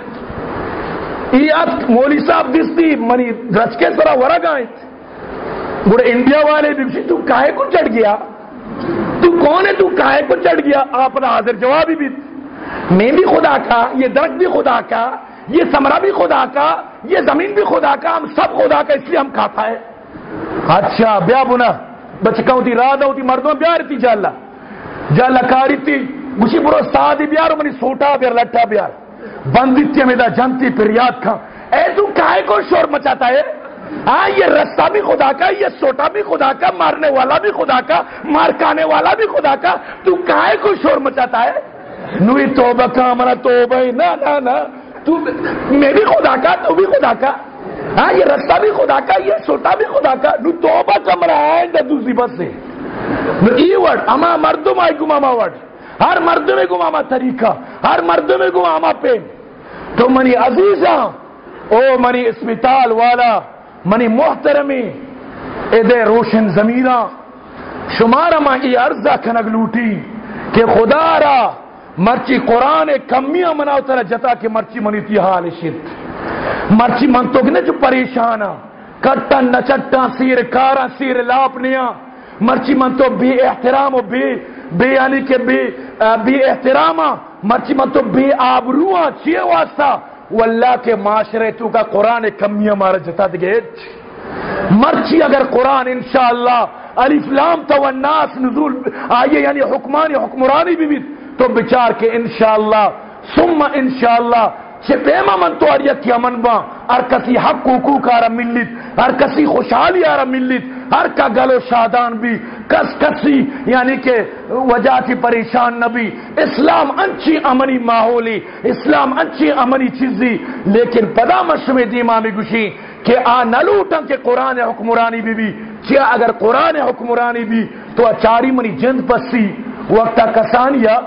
ایات مولی صاحب دستی، منی درج کے سرا ورگ آئیں بڑے انڈیا والے بھی تو کائے کو چڑھ گیا؟ تو کون ہے تو کائے کو چڑھ گیا؟ آپ نے حاضر جوابی بھی میں بھی خدا کا، یہ درخت بھی خدا کا، یہ سمرا بھی خدا کا، یہ زمین بھی خدا کا، ہم سب خدا کا، اس لیے ہم کھاتا ہے۔ اچھا بیا بنا۔ بچکا ہوتی رادا ہوتی مردوں بیار تھی جالا جالا کاری تھی مجھے برو سادی بیار منی سوٹا بیار، لٹا بیار۔ بندی میں دا جنتی پھر یاد کھا اے تو کائے کو شور مچاتا ہے؟ ہاں یہ رستہ بھی خدا کا، یہ سوٹا بھی خدا کا، مارنے والا بھی خدا کا، مار کانے والا بھی خدا کا۔ تو کائے کو شور مچاتا ہے؟ نوی توبہ کا منا توبہ نا نا نا۔ تو میں بھی خدا کا، تو بھی خدا کا۔ ہاں یہ رستہ بھی خدا کا، یہ سوٹا بھی خدا کا۔ نو توبہ کمرہ ہے دوسری بس سے نو ای ورڈ اما مردم آئی گماما ورڈ ہر مرد میں گماما طریقہ، ہر مرد میں گماما پین۔ تو منی عزیزہ، او منی اسپتال والا، منی محترمی ادے روشن زمیرہ شمارا ما ای عرضہ کنگ لوٹی کہ خدا را مرچی قرآن کمیاں مناو ترہ جتا کہ مرچی منی تی حال شد۔ مرچی من تو گنے جو پریشانا کٹا نچٹا سیر کارا سیر لاپنیا مرچی من تو بے احترام و بے بے یعنی کہ بے بے احتراما، مرچی من تو بے آبروہ چیئے واسطہ؟ واللہ کے معاشرے تو کا قرآن کمیاں مارا جتا دگے مرچی اگر قرآن انشاءاللہ الف لام تو الناس نزول آئیے یعنی حکمانی حکمرانی بھی بھی، تو بچار کے انشاءاللہ، ثم انشاءاللہ چپیما من تو اریت کی امن با ہر کسی حق حقوق آرہ ملت ہر کسی خوشحالی آرہ ملت ہر کا گلو شادان بھی کس کسی یعنی کہ وجہ کی پریشان نبی اسلام انچی امنی ماحولی اسلام انچی امنی چیزی لیکن پدا مشم دیما میں گوشی کہ آ نلوٹن کے قرآن حکمرانی بھی بھی کیا اگر قرآن حکمرانی بھی تو اچاری منی جند پسی وقتا کسانیا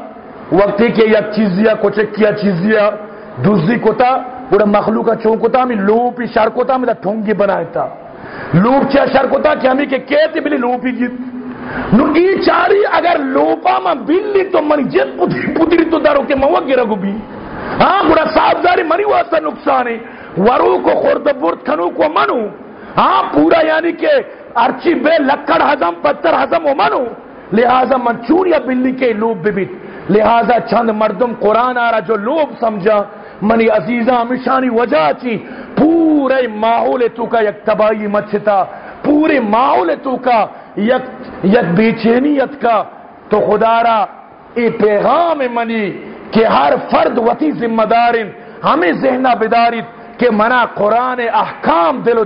وقتی کہ یک چیزیا کچھ کیا چیزیا دوسری کوتا پورا مخلوق کا چونکتا میں لوپی شرکتا میں ٹھونگی بنائے تھا لوپ چیا شرکتا کہ ہمیں کہ کہتے بلی لوپی جیت۔ نو ای چاری اگر لوپا ما بلی تو من جت پتری تو دارو کے موگی رگو بھی ہاں پورا صاحب داری منی واسطہ نقصان ہے۔ ورو کو خورد برد کھنو کو منو۔ ہاں پورا یعنی کہ ارچی بے لکڑ حضم پتر حضم و منو۔ لہذا من چور یا بلی کے لوپ بھی بھی لہذا چند مردم قرآن آ رہا جو لوب سمجھا۔ منی عزیزہ مشانی وجہ چی، پورے ماحول تو کا یک تباہی مچھتا پورے ماحول تو کا یک یک بے چینیت کا۔ تو خدا را، اے پیغام منی کہ ہر فرد وتی ذمہ دار ہمیں ذہنہ بدارت کہ منا قرآن احکام دل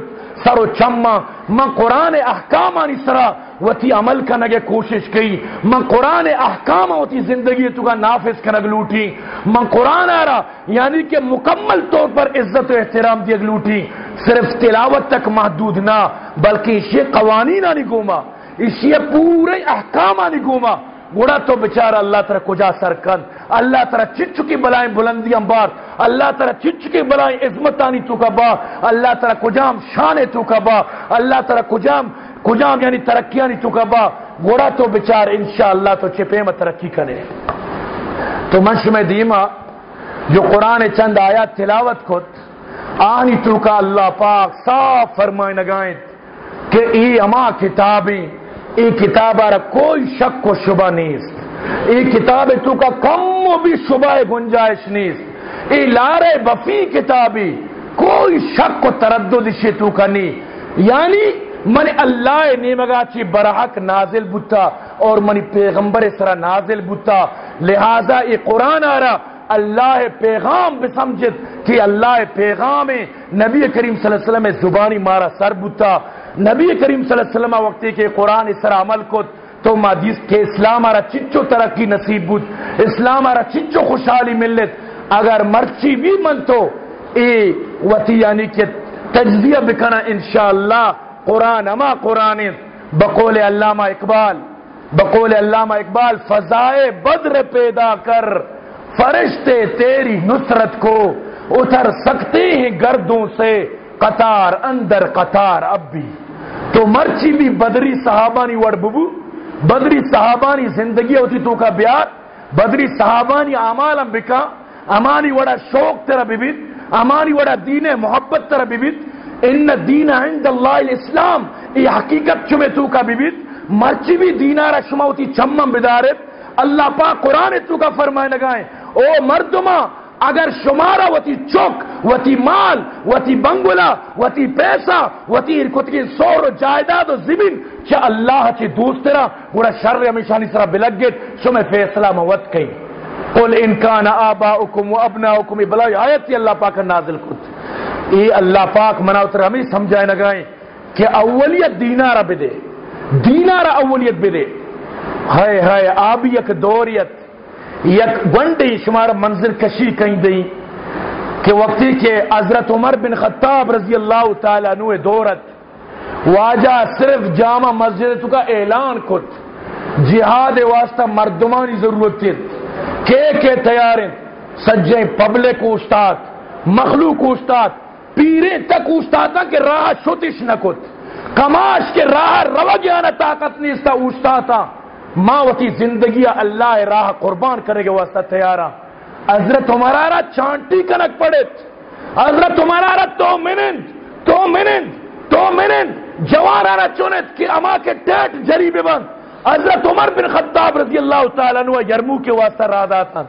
سر و چما من قرآن احکام آنی سرا وتی عمل کنگے کوشش کی۔ من قرآن احکام وتی زندگی تو کا نافذ کنگ لوٹی۔ من قرآن آ رہا یعنی کہ مکمل طور پر عزت و احترام دیگ لوٹی۔ صرف تلاوت تک محدود نہ، بلکہ اسی قوانین آنی گوما۔ اسی پورے احکام آنی گوما۔ گوڑا تو بچارہ اللہ تعالی کجا سرکن اللہ تعالی چچ کی بلائیں بلندی بار اللہ تعالی چچ کی بلائیں عظمتانی تو کا با۔ اللہ تعالی کجام شان تو کا با۔ اللہ تعالی کجام کجام یعنی ترقیانی تو کا با گوڑا تو بچار انشاءاللہ تو چپے میں ترقی کرے۔ تو منش میں دیما، جو قرآن چند آیات تلاوت کت، آنی تو کا اللہ پاک صاف فرمائے نگائیں کہ ای اما کتابیں، ای کتاب آرہ کوئی شک و شبہ نیست۔ ای کتاب تو کا کم و بھی شبہ گنجائش نیست۔ ای لارے بفی کتابی، کوئی شک و تردد اسی تو کا نہیں یعنی من اللہ نیمگا چی برحق نازل بتا اور منی پیغمبر سرا نازل بتا لہذا ای قرآن آرہ اللہ پیغام بسمجد کہ اللہ پیغام نبی کریم صلی اللہ علیہ وسلم زبانی مارا سر بتا نبی کریم صلی اللہ علیہ وسلم وقتی کہ قرآن اس طرح عمل کو تو مادیس کہ اسلام آرہ چچو ترقی نصیب بود، اسلام آرہ چچو خوشحالی ملت۔ اگر مرچی بھی من تو اے وتی یعنی کہ تجزیہ بکنا انشاءاللہ قرآن، اما قرآن بقول علامہ اقبال، بقول علامہ اقبال، فضائے بدر پیدا کر، فرشتے تیری نصرت کو اتر سکتے ہیں گردوں سے، قطار اندر قطار اب بھی تو مرچی بھی بدری صحابانی وڑ ببو، بدری صحابانی زندگی ہوتی تو کا بیار، بدری صحابانی اعمال بکا امانی وڑا شوق تیرا ببیت امانی وڑا دین محبت تیرا ببیت ان دین عند اللہ الاسلام یہ حقیقت چمے تو کا ببیت مرچی بھی دینارا شما ہوتی چمم بدارت، اللہ پاک قرآن تو کا فرمائے لگائیں۔ او مردمہ، اگر شمارا وتی چوک، وتی مال، وتی بنگلا وتی پیسہ، وتی کتکی سور و جائیداد و زمین، چا اللہ چی دوست را گوڑا شر ہمیشہ سرا بلگت شما فیصلہ موت کئی قل ان کان آباؤکم و ابناؤکم بلا آیت اللہ پاک نازل کت ای اللہ پاک مناوتر ہمیں سمجھائے نگائیں کہ اولیت دینارہ بدے دینارہ اولیت بدے ہائے ہائے، آب یک دوریت، یک گنڈی شمار منظر کشی کہیں دی کہ وقتی کہ حضرت عمر بن خطاب رضی اللہ تعالی عنہ دورت، واجہ صرف جامع مسجد تو کا اعلان کت۔ جہاد واسطہ مردمانی ضرورت تھی۔ کہ کے تیاریں سجیں پبلک استاد، مخلوق استاد پیرے تک استاد کہ راہ شتش نہ کت۔ کماش کے راہ رو گیا طاقت نہیں اس ماں وتی زندگی اللہ راہ قربان کرے گا واسطہ تیارا حضرت ہمارا چانٹی کنک پڑے حضرت ہمارا تمہارا تو منٹ تو منٹ تو منٹ۔ جوارا چونت کہ اما کے ٹیٹ جری بے بند۔ حضرت عمر بن خطاب رضی اللہ تعالیٰ عنہ یرمو کے واسطہ رادا تھا۔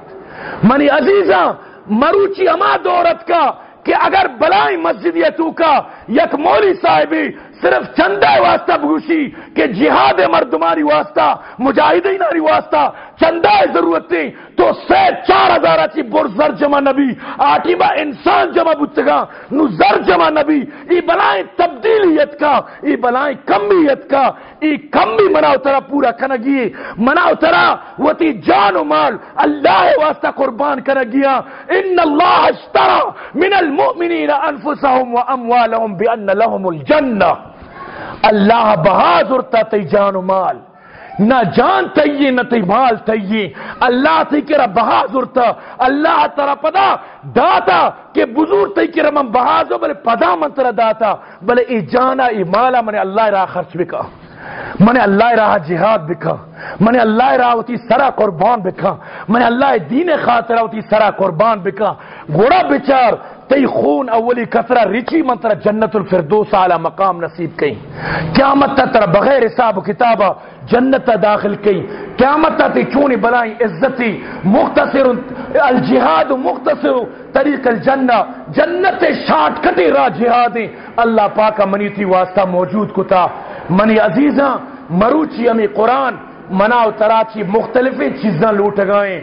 منی عزیزاں، مروچی اما دورت کا کہ اگر بلائیں مسجد یتوکا کا یک مولی صاحبی صرف چندہ واسطہ بھوشی کہ جہاد مردماری واسطہ مجاہدی ناری واسطہ، چندہ ضرورت تھی، تو سے چار ہزار اچھی بر زر جمع نبی آٹی با انسان جمع بچگا نو زر جمع نبی، ای بلائیں تبدیلیت کا، ای بلائیں کمیت کا، ای کمی مناو ترا پورا کنگی مناو ترا وتی جان و مال، اللہ واسطہ قربان کنگیا ان اللہ اشترا من المؤمنین انفسهم و اموالهم بان لهم الجنہ۔ اللہ بہادر تا تی جان و مال، نہ جان تیے نہ تی مال تیے اللہ تی کرا بہادر تا، اللہ ترا پدا داتا کہ بزرگ تی کرا من بہادر، بلے پدا من ترا داتا۔ بلے ای جانا، ای مالا من اللہ را خرچ بکا۔ من اللہ راہ جہاد بکا۔ من اللہ راہ ہوتی سرا قربان بکا۔ من اللہ دین خاطرہ ہوتی سرا قربان بکا۔ گوڑا بچار تی خون اولی کثرہ رچی من ترہ جنت الفردوس علی مقام نصیب کئی قیامت تا ترہ بغیر حساب و کتابہ جنت داخل کئی قیامت تا تی چونی بلائیں عزتی، مختصر الجہاد، مختصر طریق الجنہ۔ جنت شاٹ کٹی را جہادیں۔ اللہ پاکا منی تھی واسطہ موجود کتا۔ منی عزیزاں، مروچی امی قرآن منا و تراچی مختلفی چیزاں لوٹ گئیں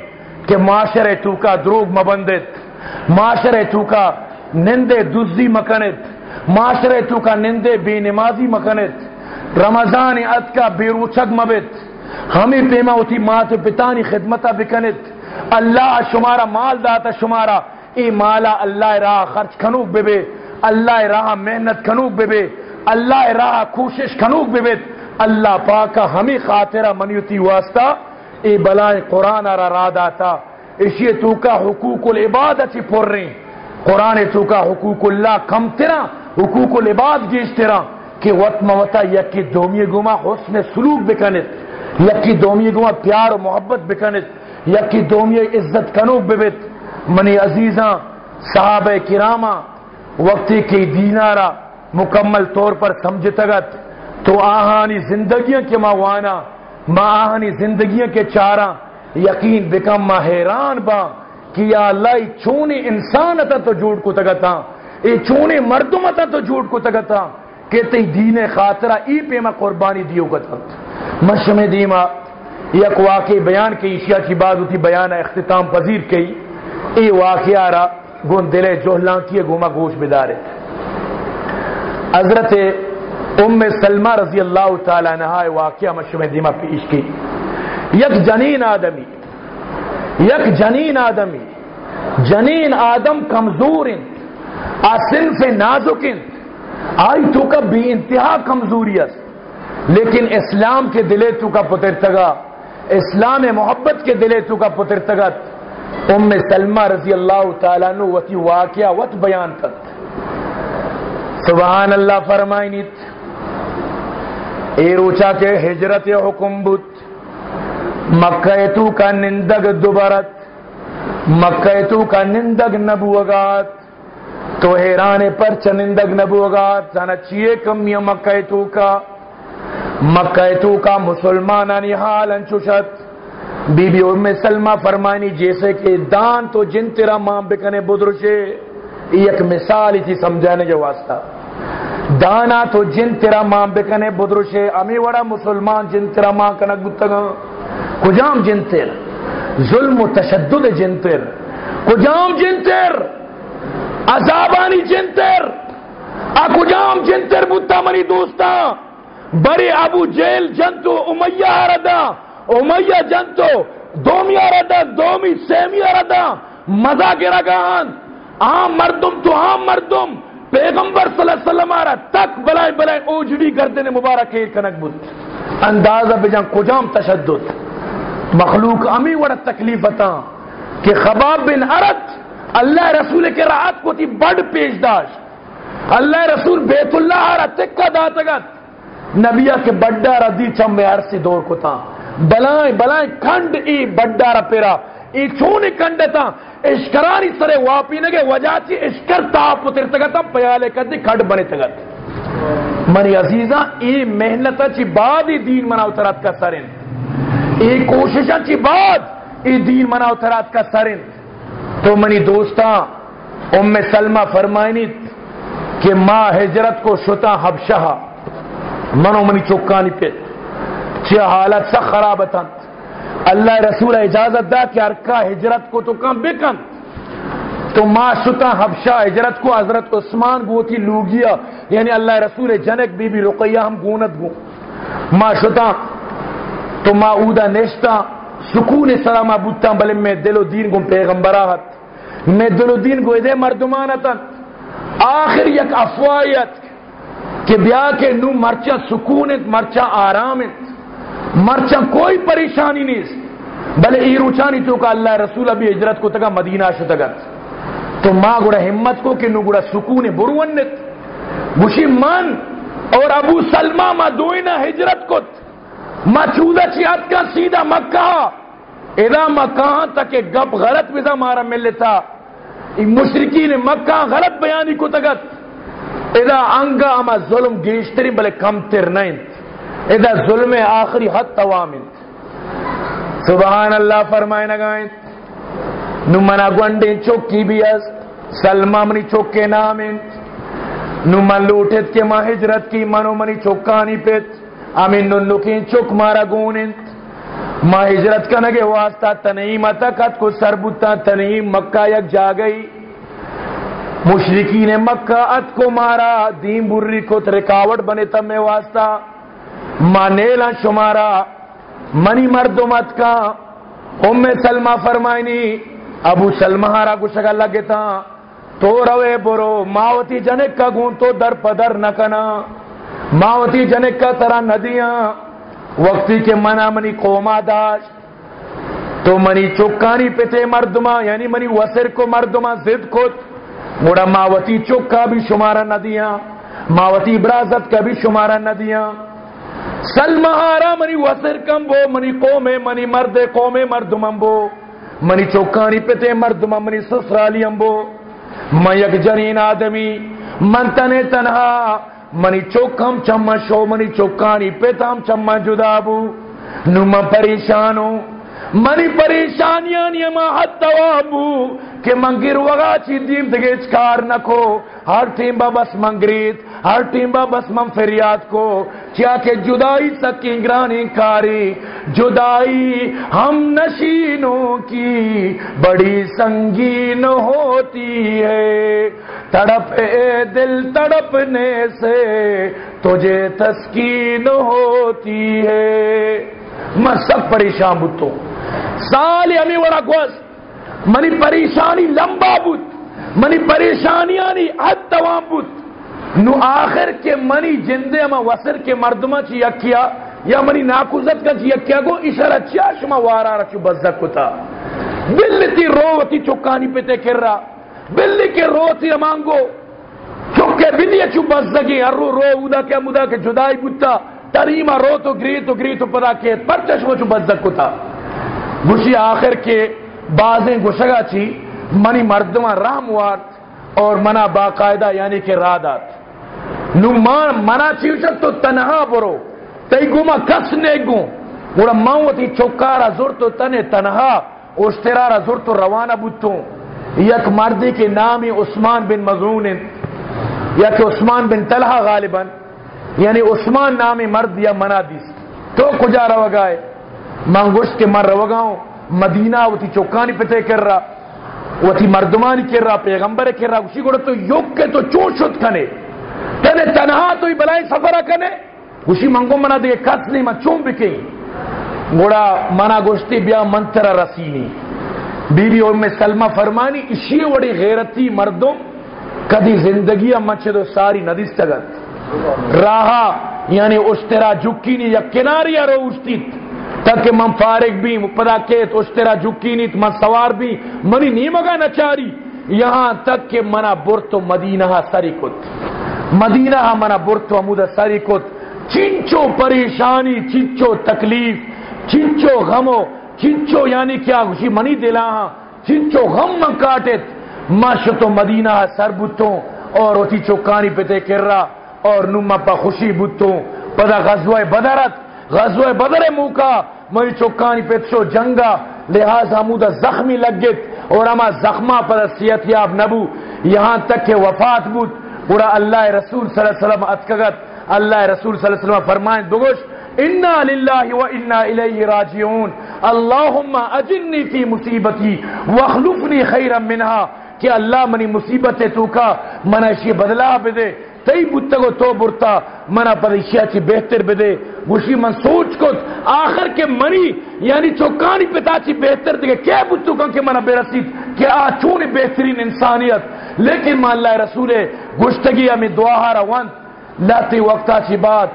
کہ معاشرے تو کا دروگ مبندت۔ معاشرے تو کا نندے دزدی مکنت، معاشرے تو کا نندے بے نمازی مکنت، رمضان ات کا بے روچک مبت، ہمیں پیما ہوتی مات پتانی خدمتہ بکنت، اللہ شمارا مال داتا شمارا ای مالا اللہ راہ خرچ کنوک بے بے اللہ راہ محنت کنوک بے بے اللہ راہ کوشش کنوک بے بے اللہ پاکا ہمیں خاطرہ منیتی واسطہ ای بلائے قرآن را را داتا اسی تو کا حقوق العباد اچھی پور رہی قرآن تو کا حقوق اللہ کم تیرا، حقوق العباد گیش تیرا کہ وط موتا یکی دومی گما حسن سلوک بکنت یکی دومی گما پیار و محبت بکنت یکی دومی عزت کنوک ببت منی عزیزاں، صحابہ کرامہ، وقتی کی دینارا مکمل طور پر سمجھتگت۔ تو آہانی زندگیاں کے ماوانا ماں آہانی زندگیاں کے چاراں یقین بکم ما حیران با کہ یا اللہ ای چونی انسان تا تو جھوٹ کو تگتا ای چونی مردم تا تو جھوٹ کو تگتا کہ تی دین خاطرہ ای پہ میں قربانی دیو گتا مشم دیما یک واقعی بیان کی اشیاء کی بات ہوتی بیان اختتام پذیر کی ای واقعہ را گن دلے جوہلان کیے گوما گوش بدارے حضرت ام سلمہ رضی اللہ تعالی عنہ واقعہ مشم دیما پیش کی یک جنین آدمی، یک جنین آدمی، جنین آدم کمزور آسن سے نازک آئی تو کا بھی انتہا کمزوریت لیکن اسلام کے دلے تو کا پتر تگا، اسلام محبت کے دلے تو کا پتر تگت ام سلمہ رضی اللہ تعالیٰ نو وتی واقعہ وت بیان تک سبحان اللہ فرمائنیت۔ اے روچا کے ہجرت حکم بت مکہ تو کا نندگ دوبارت مکہ تو کا نندگ نبوگات تو حیران پر چنندگ نبوگات سانا چیئے کمی مکہ تو کا؟ مکہ تو کا مسلمانانی حال انچوشت۔ بی بی ام سلمہ فرمانی جیسے کہ دان تو جن تیرا ماں بکنے بدرشے یک مثال تھی، سمجھانے کے واسطہ۔ دانا تو جن تیرا ماں بکنے بدرشے امی وڑا مسلمان جن تیرا ماں کنک گتگا کجام جن تیر؟ ظلم و تشدد جن تیر۔ کجام جن تیر؟ عذابانی جن تیر۔ ا کجام جن تیر بتا منی دوستا۔ بڑے ابو جیل جنتو، امیہ ردا۔ امیہ جنتو دومی ردا، دومی سیمی ردا۔ مزا گرا گان عام مردم تو عام مردم۔ پیغمبر صلی اللہ علیہ وسلم آرہ تک بلائے بلائے اوجڑی کردے نے مبارک ایک کنک بود۔ اندازہ بجان کجام تشدد۔ مخلوق امی وڑا تکلیف بتا کہ خباب بن عرد اللہ رسول کے راحت کو تھی بڑ پیش داشت اللہ رسول بیت اللہ آرہ تکہ داتگت نبیہ کے بڑا ردی چم میں عرصی دور کو تھا بلائیں بلائیں کھنڈ ای بڑا را پیرا ای چونی کھنڈ تھا اشکرانی سرے واپی نگے وجہ چی اشکر تا پتر تگتا پیالے کدی کھڑ بنے تگت منی عزیزہ ای محنتا چی بعد ای دین منا اترات کا سرین ای کوششا چی بعد ای دین منا اترات کا سرین تو منی دوستا، ام سلمہ فرمائنی کہ ماں ہجرت کو شتا حبشہ۔ منو منی چکانی پہ۔ چی حالت سخ خرابتاں اللہ رسول اجازت دا کہ ارکا ہجرت کو تو کم بکن تو ما شتا حبشہ ہجرت کو حضرت عثمان گوتی لوگیا۔ یعنی اللہ رسول جنک بی بی رقیہ ہم گونت گو۔ ما شتا تو ما اودا نشتا سکون سلامہ بوتا بلے میں دل و دین گم پیغمبراہت میں دل و دین گو ادھے مردمانتا آخر یک افوائیت کہ بیا کے نو مرچا سکونت مرچا آرامت مرچا کوئی پریشانی نہیں بلے ای روچانی تو کا اللہ رسول ابھی ہجرت کو تگا مدینہ شو شتگت تو ماں گڑا ہمت کو کہ نو گڑا سکون برونت گوشی من اور ابو سلمہ ما دوئنا ہجرت کت ما چیات کا سیدھا مکہ۔ ادا مکہ تک گپ غلط وزا مارا مل لیتا۔ مشرقین مکہ غلط بیانی کو تگت۔ ادا انگا اما ظلم گیشتری بلے کم تر نہیں ادا ظلم آخری حد توامن سبحان اللہ فرمائے نگائیں نو منا گونڈے چوکی بھی اس۔ سلمہ منی چوکے نامن نو من لوٹت کے ما ہجرت کی، منو منی چوکانی پیت۔ امین نو نکین چوک مارا گونن۔ ما ہجرت کا نگے واسطہ تنعیم اتکت کو سربتا تنعیم مکہ یک جا گئی۔ مشرقین مکہ ات کو مارا، دین بری کو رکاوٹ بنے تم میں واسطہ۔ مانیلا شمارا، منی مردمت کا۔ ام سلمہ فرمائنی، ابو سلمہ ہارا گشگا لگتا۔ تو روے برو، ماوتی جنک کا گون تو در پدر نکنا ماوتی جنک کا طرح ندیاں، وقتی کے منا منی قوما داش، تو منی چکانی پتے مردما یعنی منی وسر کو مردما زد کت مڑا ماوتی چکا بھی شمارا ندیاں، ماوتی برازت کا بھی شمارا ندیاں۔ سلمہارا منی وسر کم بو منی قوم منی مرد قوم مرد ممبو منی چوکانی پتے مرد منی سسرالی امبو۔ من یک جنین آدمی، من تنے تنہا منی چوکم چمہ شو منی چوکانی پیتام چمہ جدا بو نو پریشانو منی پریشانیانی اما حد توابو کہ منگیر وغا چی دیم دگیچ کار نکو ہر تیم با بس منگریت ہر ٹیم با بس من فریاد کو، کیا کہ جدائی سکی گرانی کاری، جدائی ہم نشینوں کی بڑی سنگین ہوتی ہے۔ تڑپ اے دل تڑپنے سے تجھے تسکین ہوتی ہے۔ میں سب پریشان بتوں سال یعنی امی وڑا گوست منی پریشانی لمبا بود منی پریشانیانی حد توام بود نو آخر کے منی جندے اما وسر کے مردمہ چی یکیا یا منی ناکوزت کا چی یکیا گو اشارہ چیا شما وارا رچو بزدک کتا بلی تی روتی چکانی پہ کر رہا بلی کے روتی امانگو چکے بلی چو بزدگی ہر رو رو، اودا کیا مدا کے جدائی بودتا تریما رو تو گری تو گری تو پدا کے پرچش چو بزدک کتا گوشی آخر کے بازیں گشگا چی، منی مردمہ رحم وارت اور منا باقاعدہ یعنی کہ رادات۔ منا چیوشت تو تنہا برو۔ تی گوما کس نے گو؟ گوڑا موتی چوکارا زور تو تنے تنہا اشترارا زور تو روانہ بوتوں یک مردی کے نام عثمان بن مضون یا کہ عثمان بن طلحہ غالباً۔ یعنی عثمان نام مرد یا منا دیس تو کجا رو گائے؟ کے مر رو گاؤں۔ مدینہ وتی چوکانی پتے کر رہا۔ وہ وتی مردمانی کر رہا، پیغمبر کر رہا۔ اسی گوڑا تو یوک کے تو چون شد کنے تنے تنہا تو ہی بلائی سفرہ کنے اسی منگو منا دے کس نہیں من چون بکیں گوڑا منا گوشتی بیا منتر رسینی بی بی ام سلمہ فرمانی، اسی وڑی غیرتی مردم کدی زندگی مچھدو ساری ندیستگت راہا یعنی اشترا جکینی یا کناری رو اشتیت۔ تاکہ من فارغ بھی پدا کیت اشترا جکینی من سوار بھی منی نیمگا نچاری۔ یہاں تک کہ منا برتو مدینہ سری کت۔ مدینہ منا برتو عمودہ سری کت چنچو پریشانی، چنچو تکلیف، چنچو غمو، چنچو یعنی کیا خوشی منی دلا ہاں، چنچو غم من کاٹت۔ ماشتو مدینہ سر بتوں اور اتی چوکانی پتے کر اور نما پا خوشی بتوں۔ پدا غزوہ بدرت، غزوہ بدر موکا مری چوکانی پیتشو جنگا، لہذا مودا زخمی لگت اور اما زخمہ پر سیت یاب نبو۔ یہاں تک کہ وفات بود۔ پورا اللہ رسول صلی اللہ علیہ وسلم اتکگت. اللہ رسول صلی اللہ علیہ وسلم فرمائیں دوگوش انا للہ و انا الیہ راجعون. اللہم اجنی فی مصیبتی واخلفنی خیرا منہا کہ اللہ منی مصیبت تو کا منا اسی بدلا بدے. تئی بتگو تو برتا منا پر اشیاء چی بہتر بدے. گوشی من سوچ کو آخر کے منی یعنی چوکانی پتا چی بہتر دے. کیا بتو کن کہ منا بے رسید؟ کہ آ چون بہترین انسانیت؟ لیکن مان اللہ رسول گشتگی ہمیں دعا روان لاتی وقتا چی بات،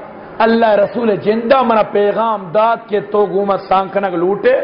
اللہ رسول جندہ منا پیغام داد کے تو گومت سانکنک لوٹے،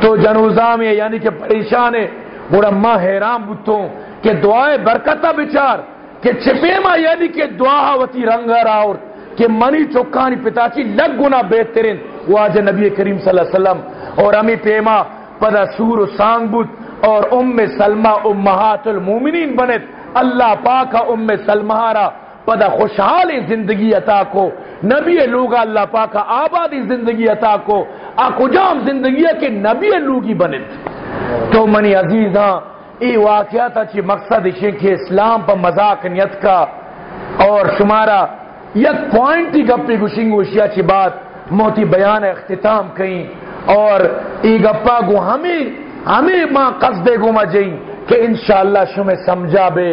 تو جنوزہ میں یعنی کہ پریشان ہے، بڑا ماں حیران بتوں کہ دعائیں برکتہ بچار، کہ چھپے ماں یعنی کہ دعا وتی رنگا راور کہ منی چوکانی پتا چی لگ گنا بہترین، وہ آج نبی کریم صلی اللہ علیہ وسلم اور امی پیما پدا سور و سانگ بود اور ام سلمہ امہات المومنین بنت اللہ پاک ام سلمہ را پدا خوشحال زندگی عطا کو، نبی لوگا اللہ پاک آبادی زندگی عطا کو اکجام زندگی کے نبی لوگی بنت تو منی عزیز ہاں ای واقعات اچھی مقصد ہے کہ اسلام پر مذاق نیت کا۔ اور شمارا یک پوائنٹ ہی گپی گشنگ اشیا چی بات موتی بیان اختتام کہیں اور ای گپا گو ہمیں ہمیں ماں قصد گو ما جائیں کہ انشاءاللہ شمیں سمجھا بے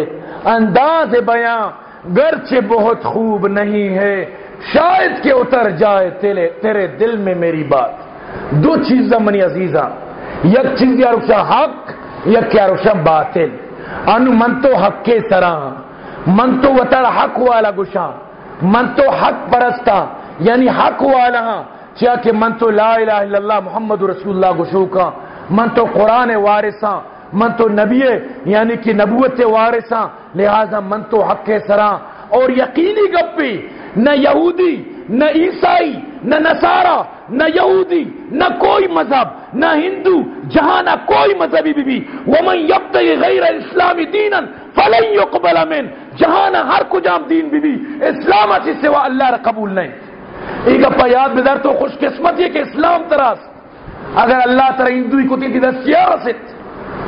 انداز بیان گرچہ بہت خوب نہیں ہے شاید کہ اتر جائے تیرے, تیرے دل میں میری بات۔ دو چیزیں منی عزیزاں یک چیز یا رکشا حق یک کیا رکشا باطل۔ انو من تو حق کے طرح من تو وطر حق والا گشا من تو حق پرستا یعنی حق والا ہاں چاہ کہ من تو لا الہ الا اللہ محمد رسول اللہ گشو کا من تو قرآن وارثاں من تو نبی یعنی کہ نبوت وارثاں لہذا من تو حق کے سرا۔ اور یقینی گپی، نہ یہودی، نہ عیسائی، نہ نصارہ، نہ یہودی، نہ کوئی مذہب، نہ ہندو، جہاں نہ کوئی مذہبی بھی بھی ومن یبتغی غیر اسلامی دینا فلن یقبل من۔ جہاں نہ ہر کجام دین بھی بھی اسلام اچھی سوا اللہ را قبول نہیں۔ ایک اپا یاد بدر تو خوش قسمت یہ کہ اسلام تراس اگر اللہ ترہ ہندوی کو تیتی دستیا رسد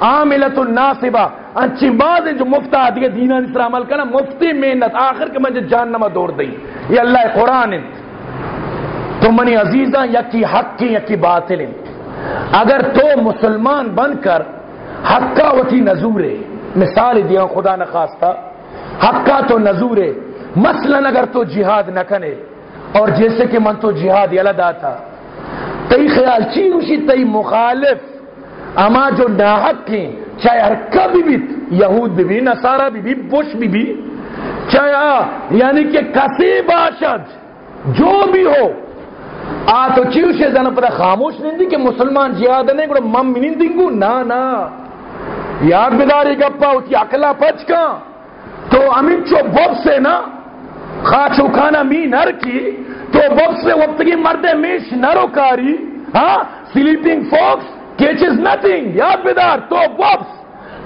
عاملت الناصبہ انچی بات جو مفتا آدھگے دینہ نسر عمل کرنا، مفتی محنت، آخر کے مجھے جہنمہ دور دئی۔ یہ اللہ قرآن ہے۔ تو منی عزیزاں، یکی حق کی، یکی باطل ہے۔ اگر تو مسلمان بن کر حقا وتی نظورے مثال دیا خدا نخواستہ حقا تو نظورے مثلا اگر تو جہاد نہ کنے اور جیسے کہ من تو جہاد یلدا تھا۔ تئی خیال، چی اسی تئی مخالف؟ اما جو ناحق کی چاہے حرکہ بھی بھی، یہود بھی بھی نصارہ بھی بھی بش بھی بھی چاہے یعنی کہ کسی باشد جو بھی ہو، آ تو چیو شے زن خاموش نہیں دی کہ مسلمان جہاد نہیں، گڑا مم نہیں دنگو نا نا۔ یاد بداری گپا ہوتی اکلا پچ کا۔ تو امین چو بوب سے نا خاچوکانا می نر کی، تو بکس سے وقتگی مرد میش نرو کاری ہاں sleeping fox catch is nothing یا بیدار تو وپس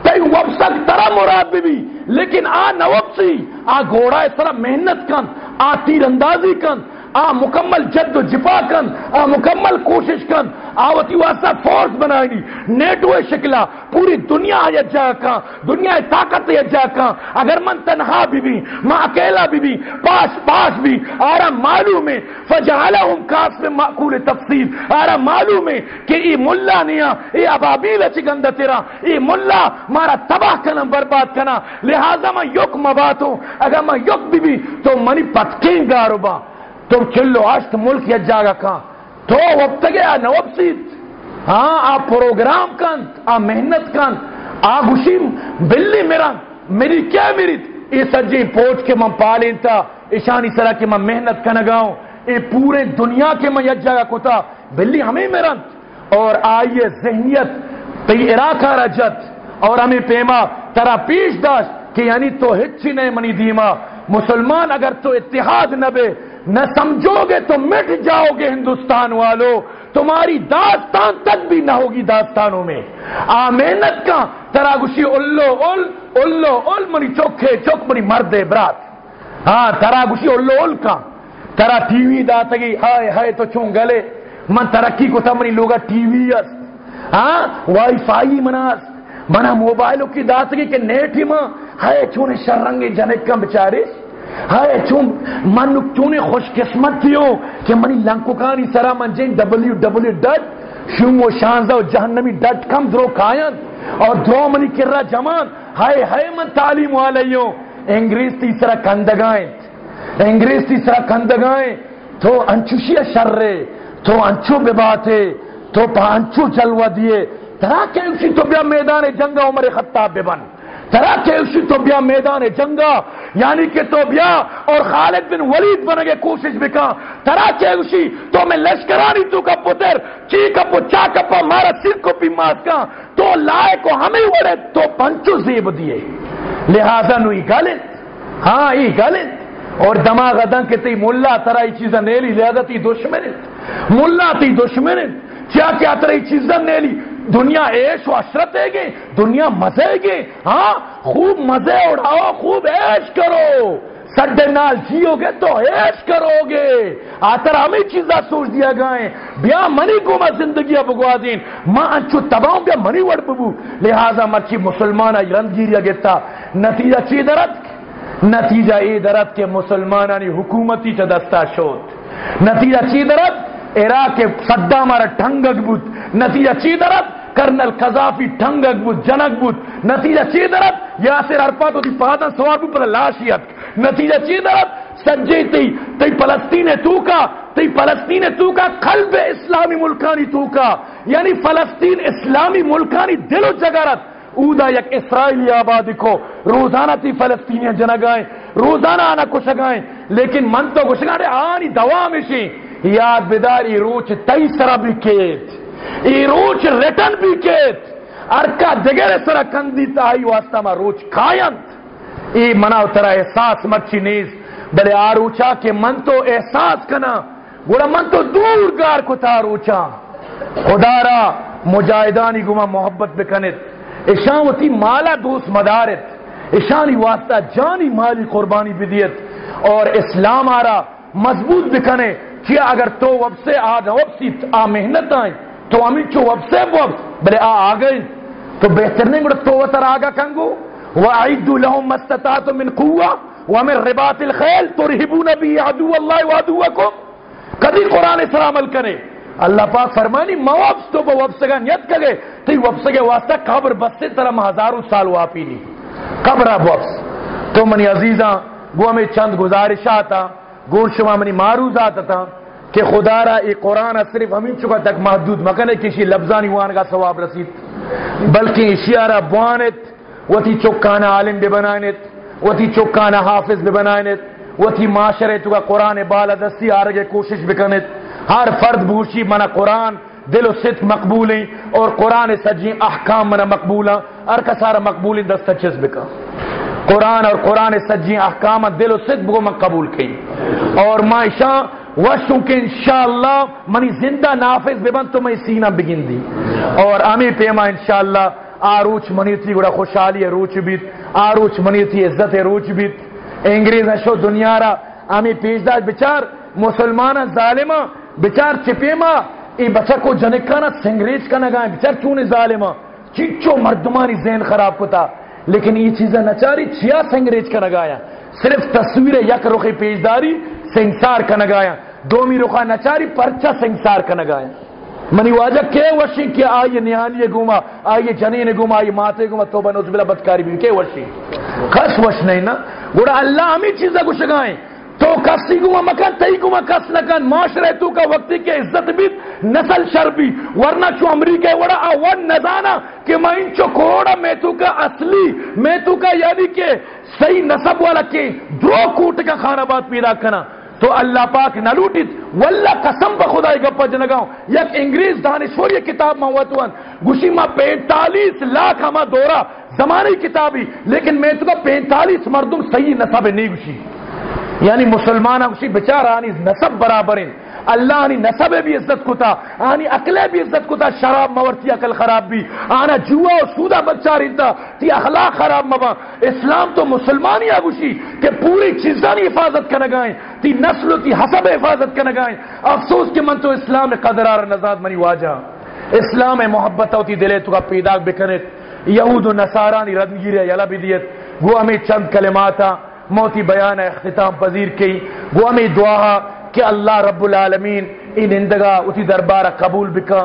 تئی وپسک ترا مراد بھی لیکن آ نوپسی آ گھوڑا اس طرح محنت کن آ تیر اندازی کن آ مکمل جد و جفا کن، آ مکمل کوشش کن، آوتی واسطہ فورس بنائنی نیٹو شکلا پوری دنیا یجا کا دنیا طاقت یجا کا اگر من تنہا بھی بھی میں اکیلا بھی بھی پاس پاس بھی، آرہ معلوم ہے، فجعلہم کاس میں معقول تفصیل، آرہ معلوم ہے کہ ای ملا نیا، ای ابابیل چکند تیرا، ای ملا مارا تباہ کنا، برباد کنا، لہذا میں یک مباتوں، اگر میں یک بھی بھی تو منی پتکیں گارو با تو چلو اشت ملک یا جاگا کان تو وقت گیا نوب سید ہاں آ پروگرام کن آ محنت کن آ گوشیم بلی میرا، میری کیا میری؟ یہ سجی پوچھ کے من پالین تا اشانی سرا کے من محنت کنگاؤں اے پورے دنیا کے من یک جگہ کتا بلی ہمیں میرا۔ اور آئیے ذہنیت تی عراقہ رجت، اور ہمیں پیما، ترا پیش داشت کہ یعنی تو ہچی نہیں منی دیما۔ مسلمان اگر تو اتحاد نہ بے نہ سمجھو گے تو مٹ جاؤ گے ہندوستان والوں تمہاری داستان تک بھی نہ ہوگی داستانوں میں۔ آ محنت کا تراگشی الو اول الو اول منی چوکھے چوک منی مرد برات۔ ہاں تراگشی الو اول کا۔ ترا ٹی وی داتگی ہائے ہائے تو چون گلے۔ من ترقی کو تھا منی لوگا ٹی وی اس۔ ہاں وائی فائی مناس۔ منا موبائلوں کی دات گی کہ نیٹ ہی ماں۔ ہائے چونے شرنگی جنک کم بچارے ہائے چون من چونے خوش قسمت تھیو کہ منی لنکوکانی سرا من جین ڈبلیو ڈبلیو ڈٹ شوم و شانزہ و جہنمی ڈٹ کم درو کائن اور درو منی کرا جمان۔ ہائے ہائے من تعلیم والیوں انگریز تیسرا کندگائیں۔ انگریز تیسرا کندگائیں۔ تو انچوشی شر رے، تو انچو بباتے، تو پانچو جلوہ دیے ترا کہ تو بیا میدان جنگا عمر خطاب ببن۔ ترا کہ اسی تو بیا میدان جنگا یعنی کہ تو بیا اور خالد بن ولید بن گئے کوشش بکا ترا کہ اسی تو میں لشکرانی تو کا پتر، چی کا پچا کا مارا سر کو پی مات کا تو لائے کو ہمیں وڑے تو پنچو زیب دیے۔ لہذا نو ای گلت ہاں ای گلت اور دماغ ادن کے تی ملا ترا ای چیزا نیلی، لہذا تی دشمن ملا تی دشمن کیا کیا ترا ای چیزا نیلی۔ دنیا عیش و عشرت ہے گی، دنیا مزے گی۔ ہاں خوب مزے اڑاؤ، خوب عیش کرو۔ سڈے نال جیو گے تو عیش کرو گے۔ آتر ہمیں چیزا سوچ دیا گئے۔ بیا منی کو میں زندگی بگوا دین۔ ماں انچو تباؤں بیا منی وڑ ببو۔ لہذا مرچی مسلمان رنگیریا گیتا نتیجہ چی درد؟ نتیجہ ای درد کے مسلمانانی حکومتی چا دستا شد نتیجہ چی درد؟ عراق صدام مارا ٹھنگک بود نتیجہ چی درد کرنل قذافی ٹھنگک بود، جنک بود. نتیجہ چی درد یاسر عرفات ہوتی پہادا سوار بود پر لاشیت. نتیجہ چی درد سجے تی تی فلسطین تو کا تی فلسطین تو کا قلب اسلامی ملکانی تو کا یعنی فلسطین اسلامی ملکانی دل و جگرت. اودا یک اسرائیلی آبادی کو. روزانہ تی فلسطینی جنگائیں، روزانہ آنا کشگائیں. لیکن من تو کشگائیں آنی دوامشی یاد بداری روچ تیسرا بھی کیت. روچ ریٹن بھی کیت ارکا دگر سرا کندی تاہی واسطہ ما روچ کھائنت ای منا ترا احساس مرچی نیز، بلے آروچا کہ من تو احساس کنا، گوڑا من تو دور گار کو تا روچا۔ خدا را، مجاہدانی گما محبت بکنت اشان وتی مالا دوست مدارت۔ اشانی واسطہ جانی مالی قربانی بدیت۔ اور اسلام آرا مضبوط بکنے کیا اگر تو وب سے آ وب سی آ محنت آئیں۔ تو امی چو وب سے وب بلے، آ آ گئے۔ تو بہتر نہیں گڑا تو وطر آگا کنگو۔ وَعِدُّ لَهُمْ مَسْتَتَاتُ مِنْ قُوَّةِ وَمِنْ رِبَاطِ الْخَيْلِ تُرْهِبُونَ بِهِ عَدُوَ اللَّهِ وَعَدُوَكُمْ۔ کدی قرآن اسر عمل کرے۔ اللہ پاک فرمانی موابس تو وہ وبس گا نیت کگے تو وبس کے واسطہ قبر بس سے طرح ہزاروں سال واپی لی قبر اب وبس تو منی عزیزاں، وہ ہمیں چند گزارش آتا گور شما منی معروض آتا۔ تھا کہ خدا را ای قرآن صرف ہمیں چکا تک محدود مکنے کسی لفظانی وان کا ثواب رسید. بلکہ اشیارہ بوانت، وتی چکانا عالم بے بنائنت وتی چکانا حافظ بے بنائنت وتی معاشرے تو قرآن بالا دستی آرگے کوشش بکنت. ہر فرد بوشی منا قرآن دل و صدق مقبول ہیں اور قرآن سجی احکام منا مقبولا ار کا سارا مقبول دست چیز بکا۔ قرآن اور قرآن سجی احکام دل و صدق کو میں قبول کی اور مائشہ وشوں کے انشاءاللہ، منی زندہ نافذ ببن تو میں سینہ بگن دی۔ اور امی پیما انشاءاللہ، آروچ منی تھی گڑا خوشحالی روچ بیت، آروچ منی تھی عزت روچ بیت۔ انگریز شو دنیا را، امی پیشدار بچار، مسلمان ظالمہ، بچار چپیما ای بچہ کو جنکانا سنگریج کا نگائیں بچار چون ظالمہ۔ چیچو مردمانی ذہن خراب کتا۔ لیکن یہ چیزیں نچاری، چیا سنگریج کا نگایا صرف تصویر یک رخی پیشداری سنگسار کا نگایا دومی رخا نچاری پرچا سنگسار کا نگایا منی واجہ کے وشی کہ آئیے نہانی گوما، آئیے جنین گوما، آئیے ماتے گوما توبہ نوز بلا بدکاری بھی۔ کے وشی؟ خس وش نہیں نا۔ گوڑا اللہ ہمیں چیزیں کو شگائیں۔ تو کسی گما مکان، تئی گما کس نکان معاشرے تو کا وقتی کے عزت بھی نسل شر بھی۔ ورنہ چو امریکہ وڑا اون نزانا کہ میں ان چو کوڑا میں تو کا اصلی، میں تو کا یعنی کہ صحیح نسب والا کے دو کوٹ کا خانہ بات پیدا کنا۔ تو اللہ پاک نہ لوٹیت. واللہ قسم بخدا گپا جنگاؤں. یک انگریز دانشور کتاب ما ہوا تو گوشی ما پینتالیس لاکھ ہما دورا زمانی کتابی. لیکن میں تو کا پینتالیس مردم صحیح نصب نہیں گوشی. یعنی مسلمان گوشی بچار آنی نصب برابر ہیں اللہ آنی نسب بھی عزت کتا آنی اقلے بھی عزت کتا، شراب مورتی عقل خراب بھی۔ آنا جوا و سودا بچہ رہتا تی اخلاق خراب مبا اسلام تو مسلمانی آگوشی کہ پوری چیزانی حفاظت کا نگائیں تی نسل و تی حسب حفاظت کا نگائیں افسوس کہ من تو اسلام قدرار نزاد منی واجہ۔ اسلام محبت ہوتی دلے تو کا پیداک بکنت یہود و نصارانی ردگیر یلا بھی دیت۔ وہ ہمیں چند کلماتا موتی بیان اختتام پذیر کی۔ وہ ہمیں دعا کہ اللہ رب العالمین ان اندگا اسی دربار قبول بکا،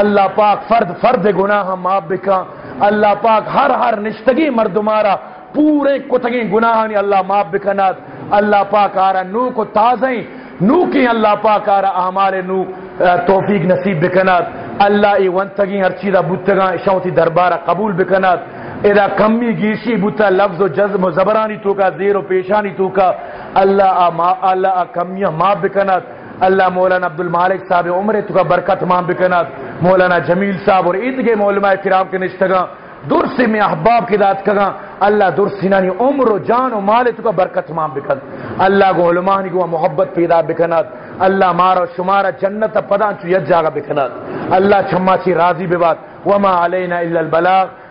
اللہ پاک فرد فرد گناہ معاف بکا، اللہ پاک ہر ہر نشتگی مردمارا پورے کتگی گناہ اللہ معاف بکنات اللہ پاک آرہ نو کو تازیں نو کی اللہ پاک آرہ اعمال نو توفیق نصیب بکنات اللہ ای ونتگی ہر چیزہ بودتگاں شوتی دربارہ قبول بکنات ادا کمی گیشی بوتا لفظ و جزم و زبرانی تو کا زیر و پیشانی تو کا اللہ اللہ کمیاں ماں بکنات اللہ مولانا عبد المالک صاحب عمر تو کا برکت ماں بکنات مولانا جمیل صاحب اور عید کے مولما کرام کے نشتگاں دور سے میں احباب کی داد کگاں۔ اللہ دور سینانی عمر و جان و مال تو کا برکت ماں بکن اللہ کو علماء کو محبت پیدا بکنات اللہ مارا شمارا جنت پدا چو ید جاگا بکنات اللہ چھما چی راضی ببات وما علینا الا البلاغ۔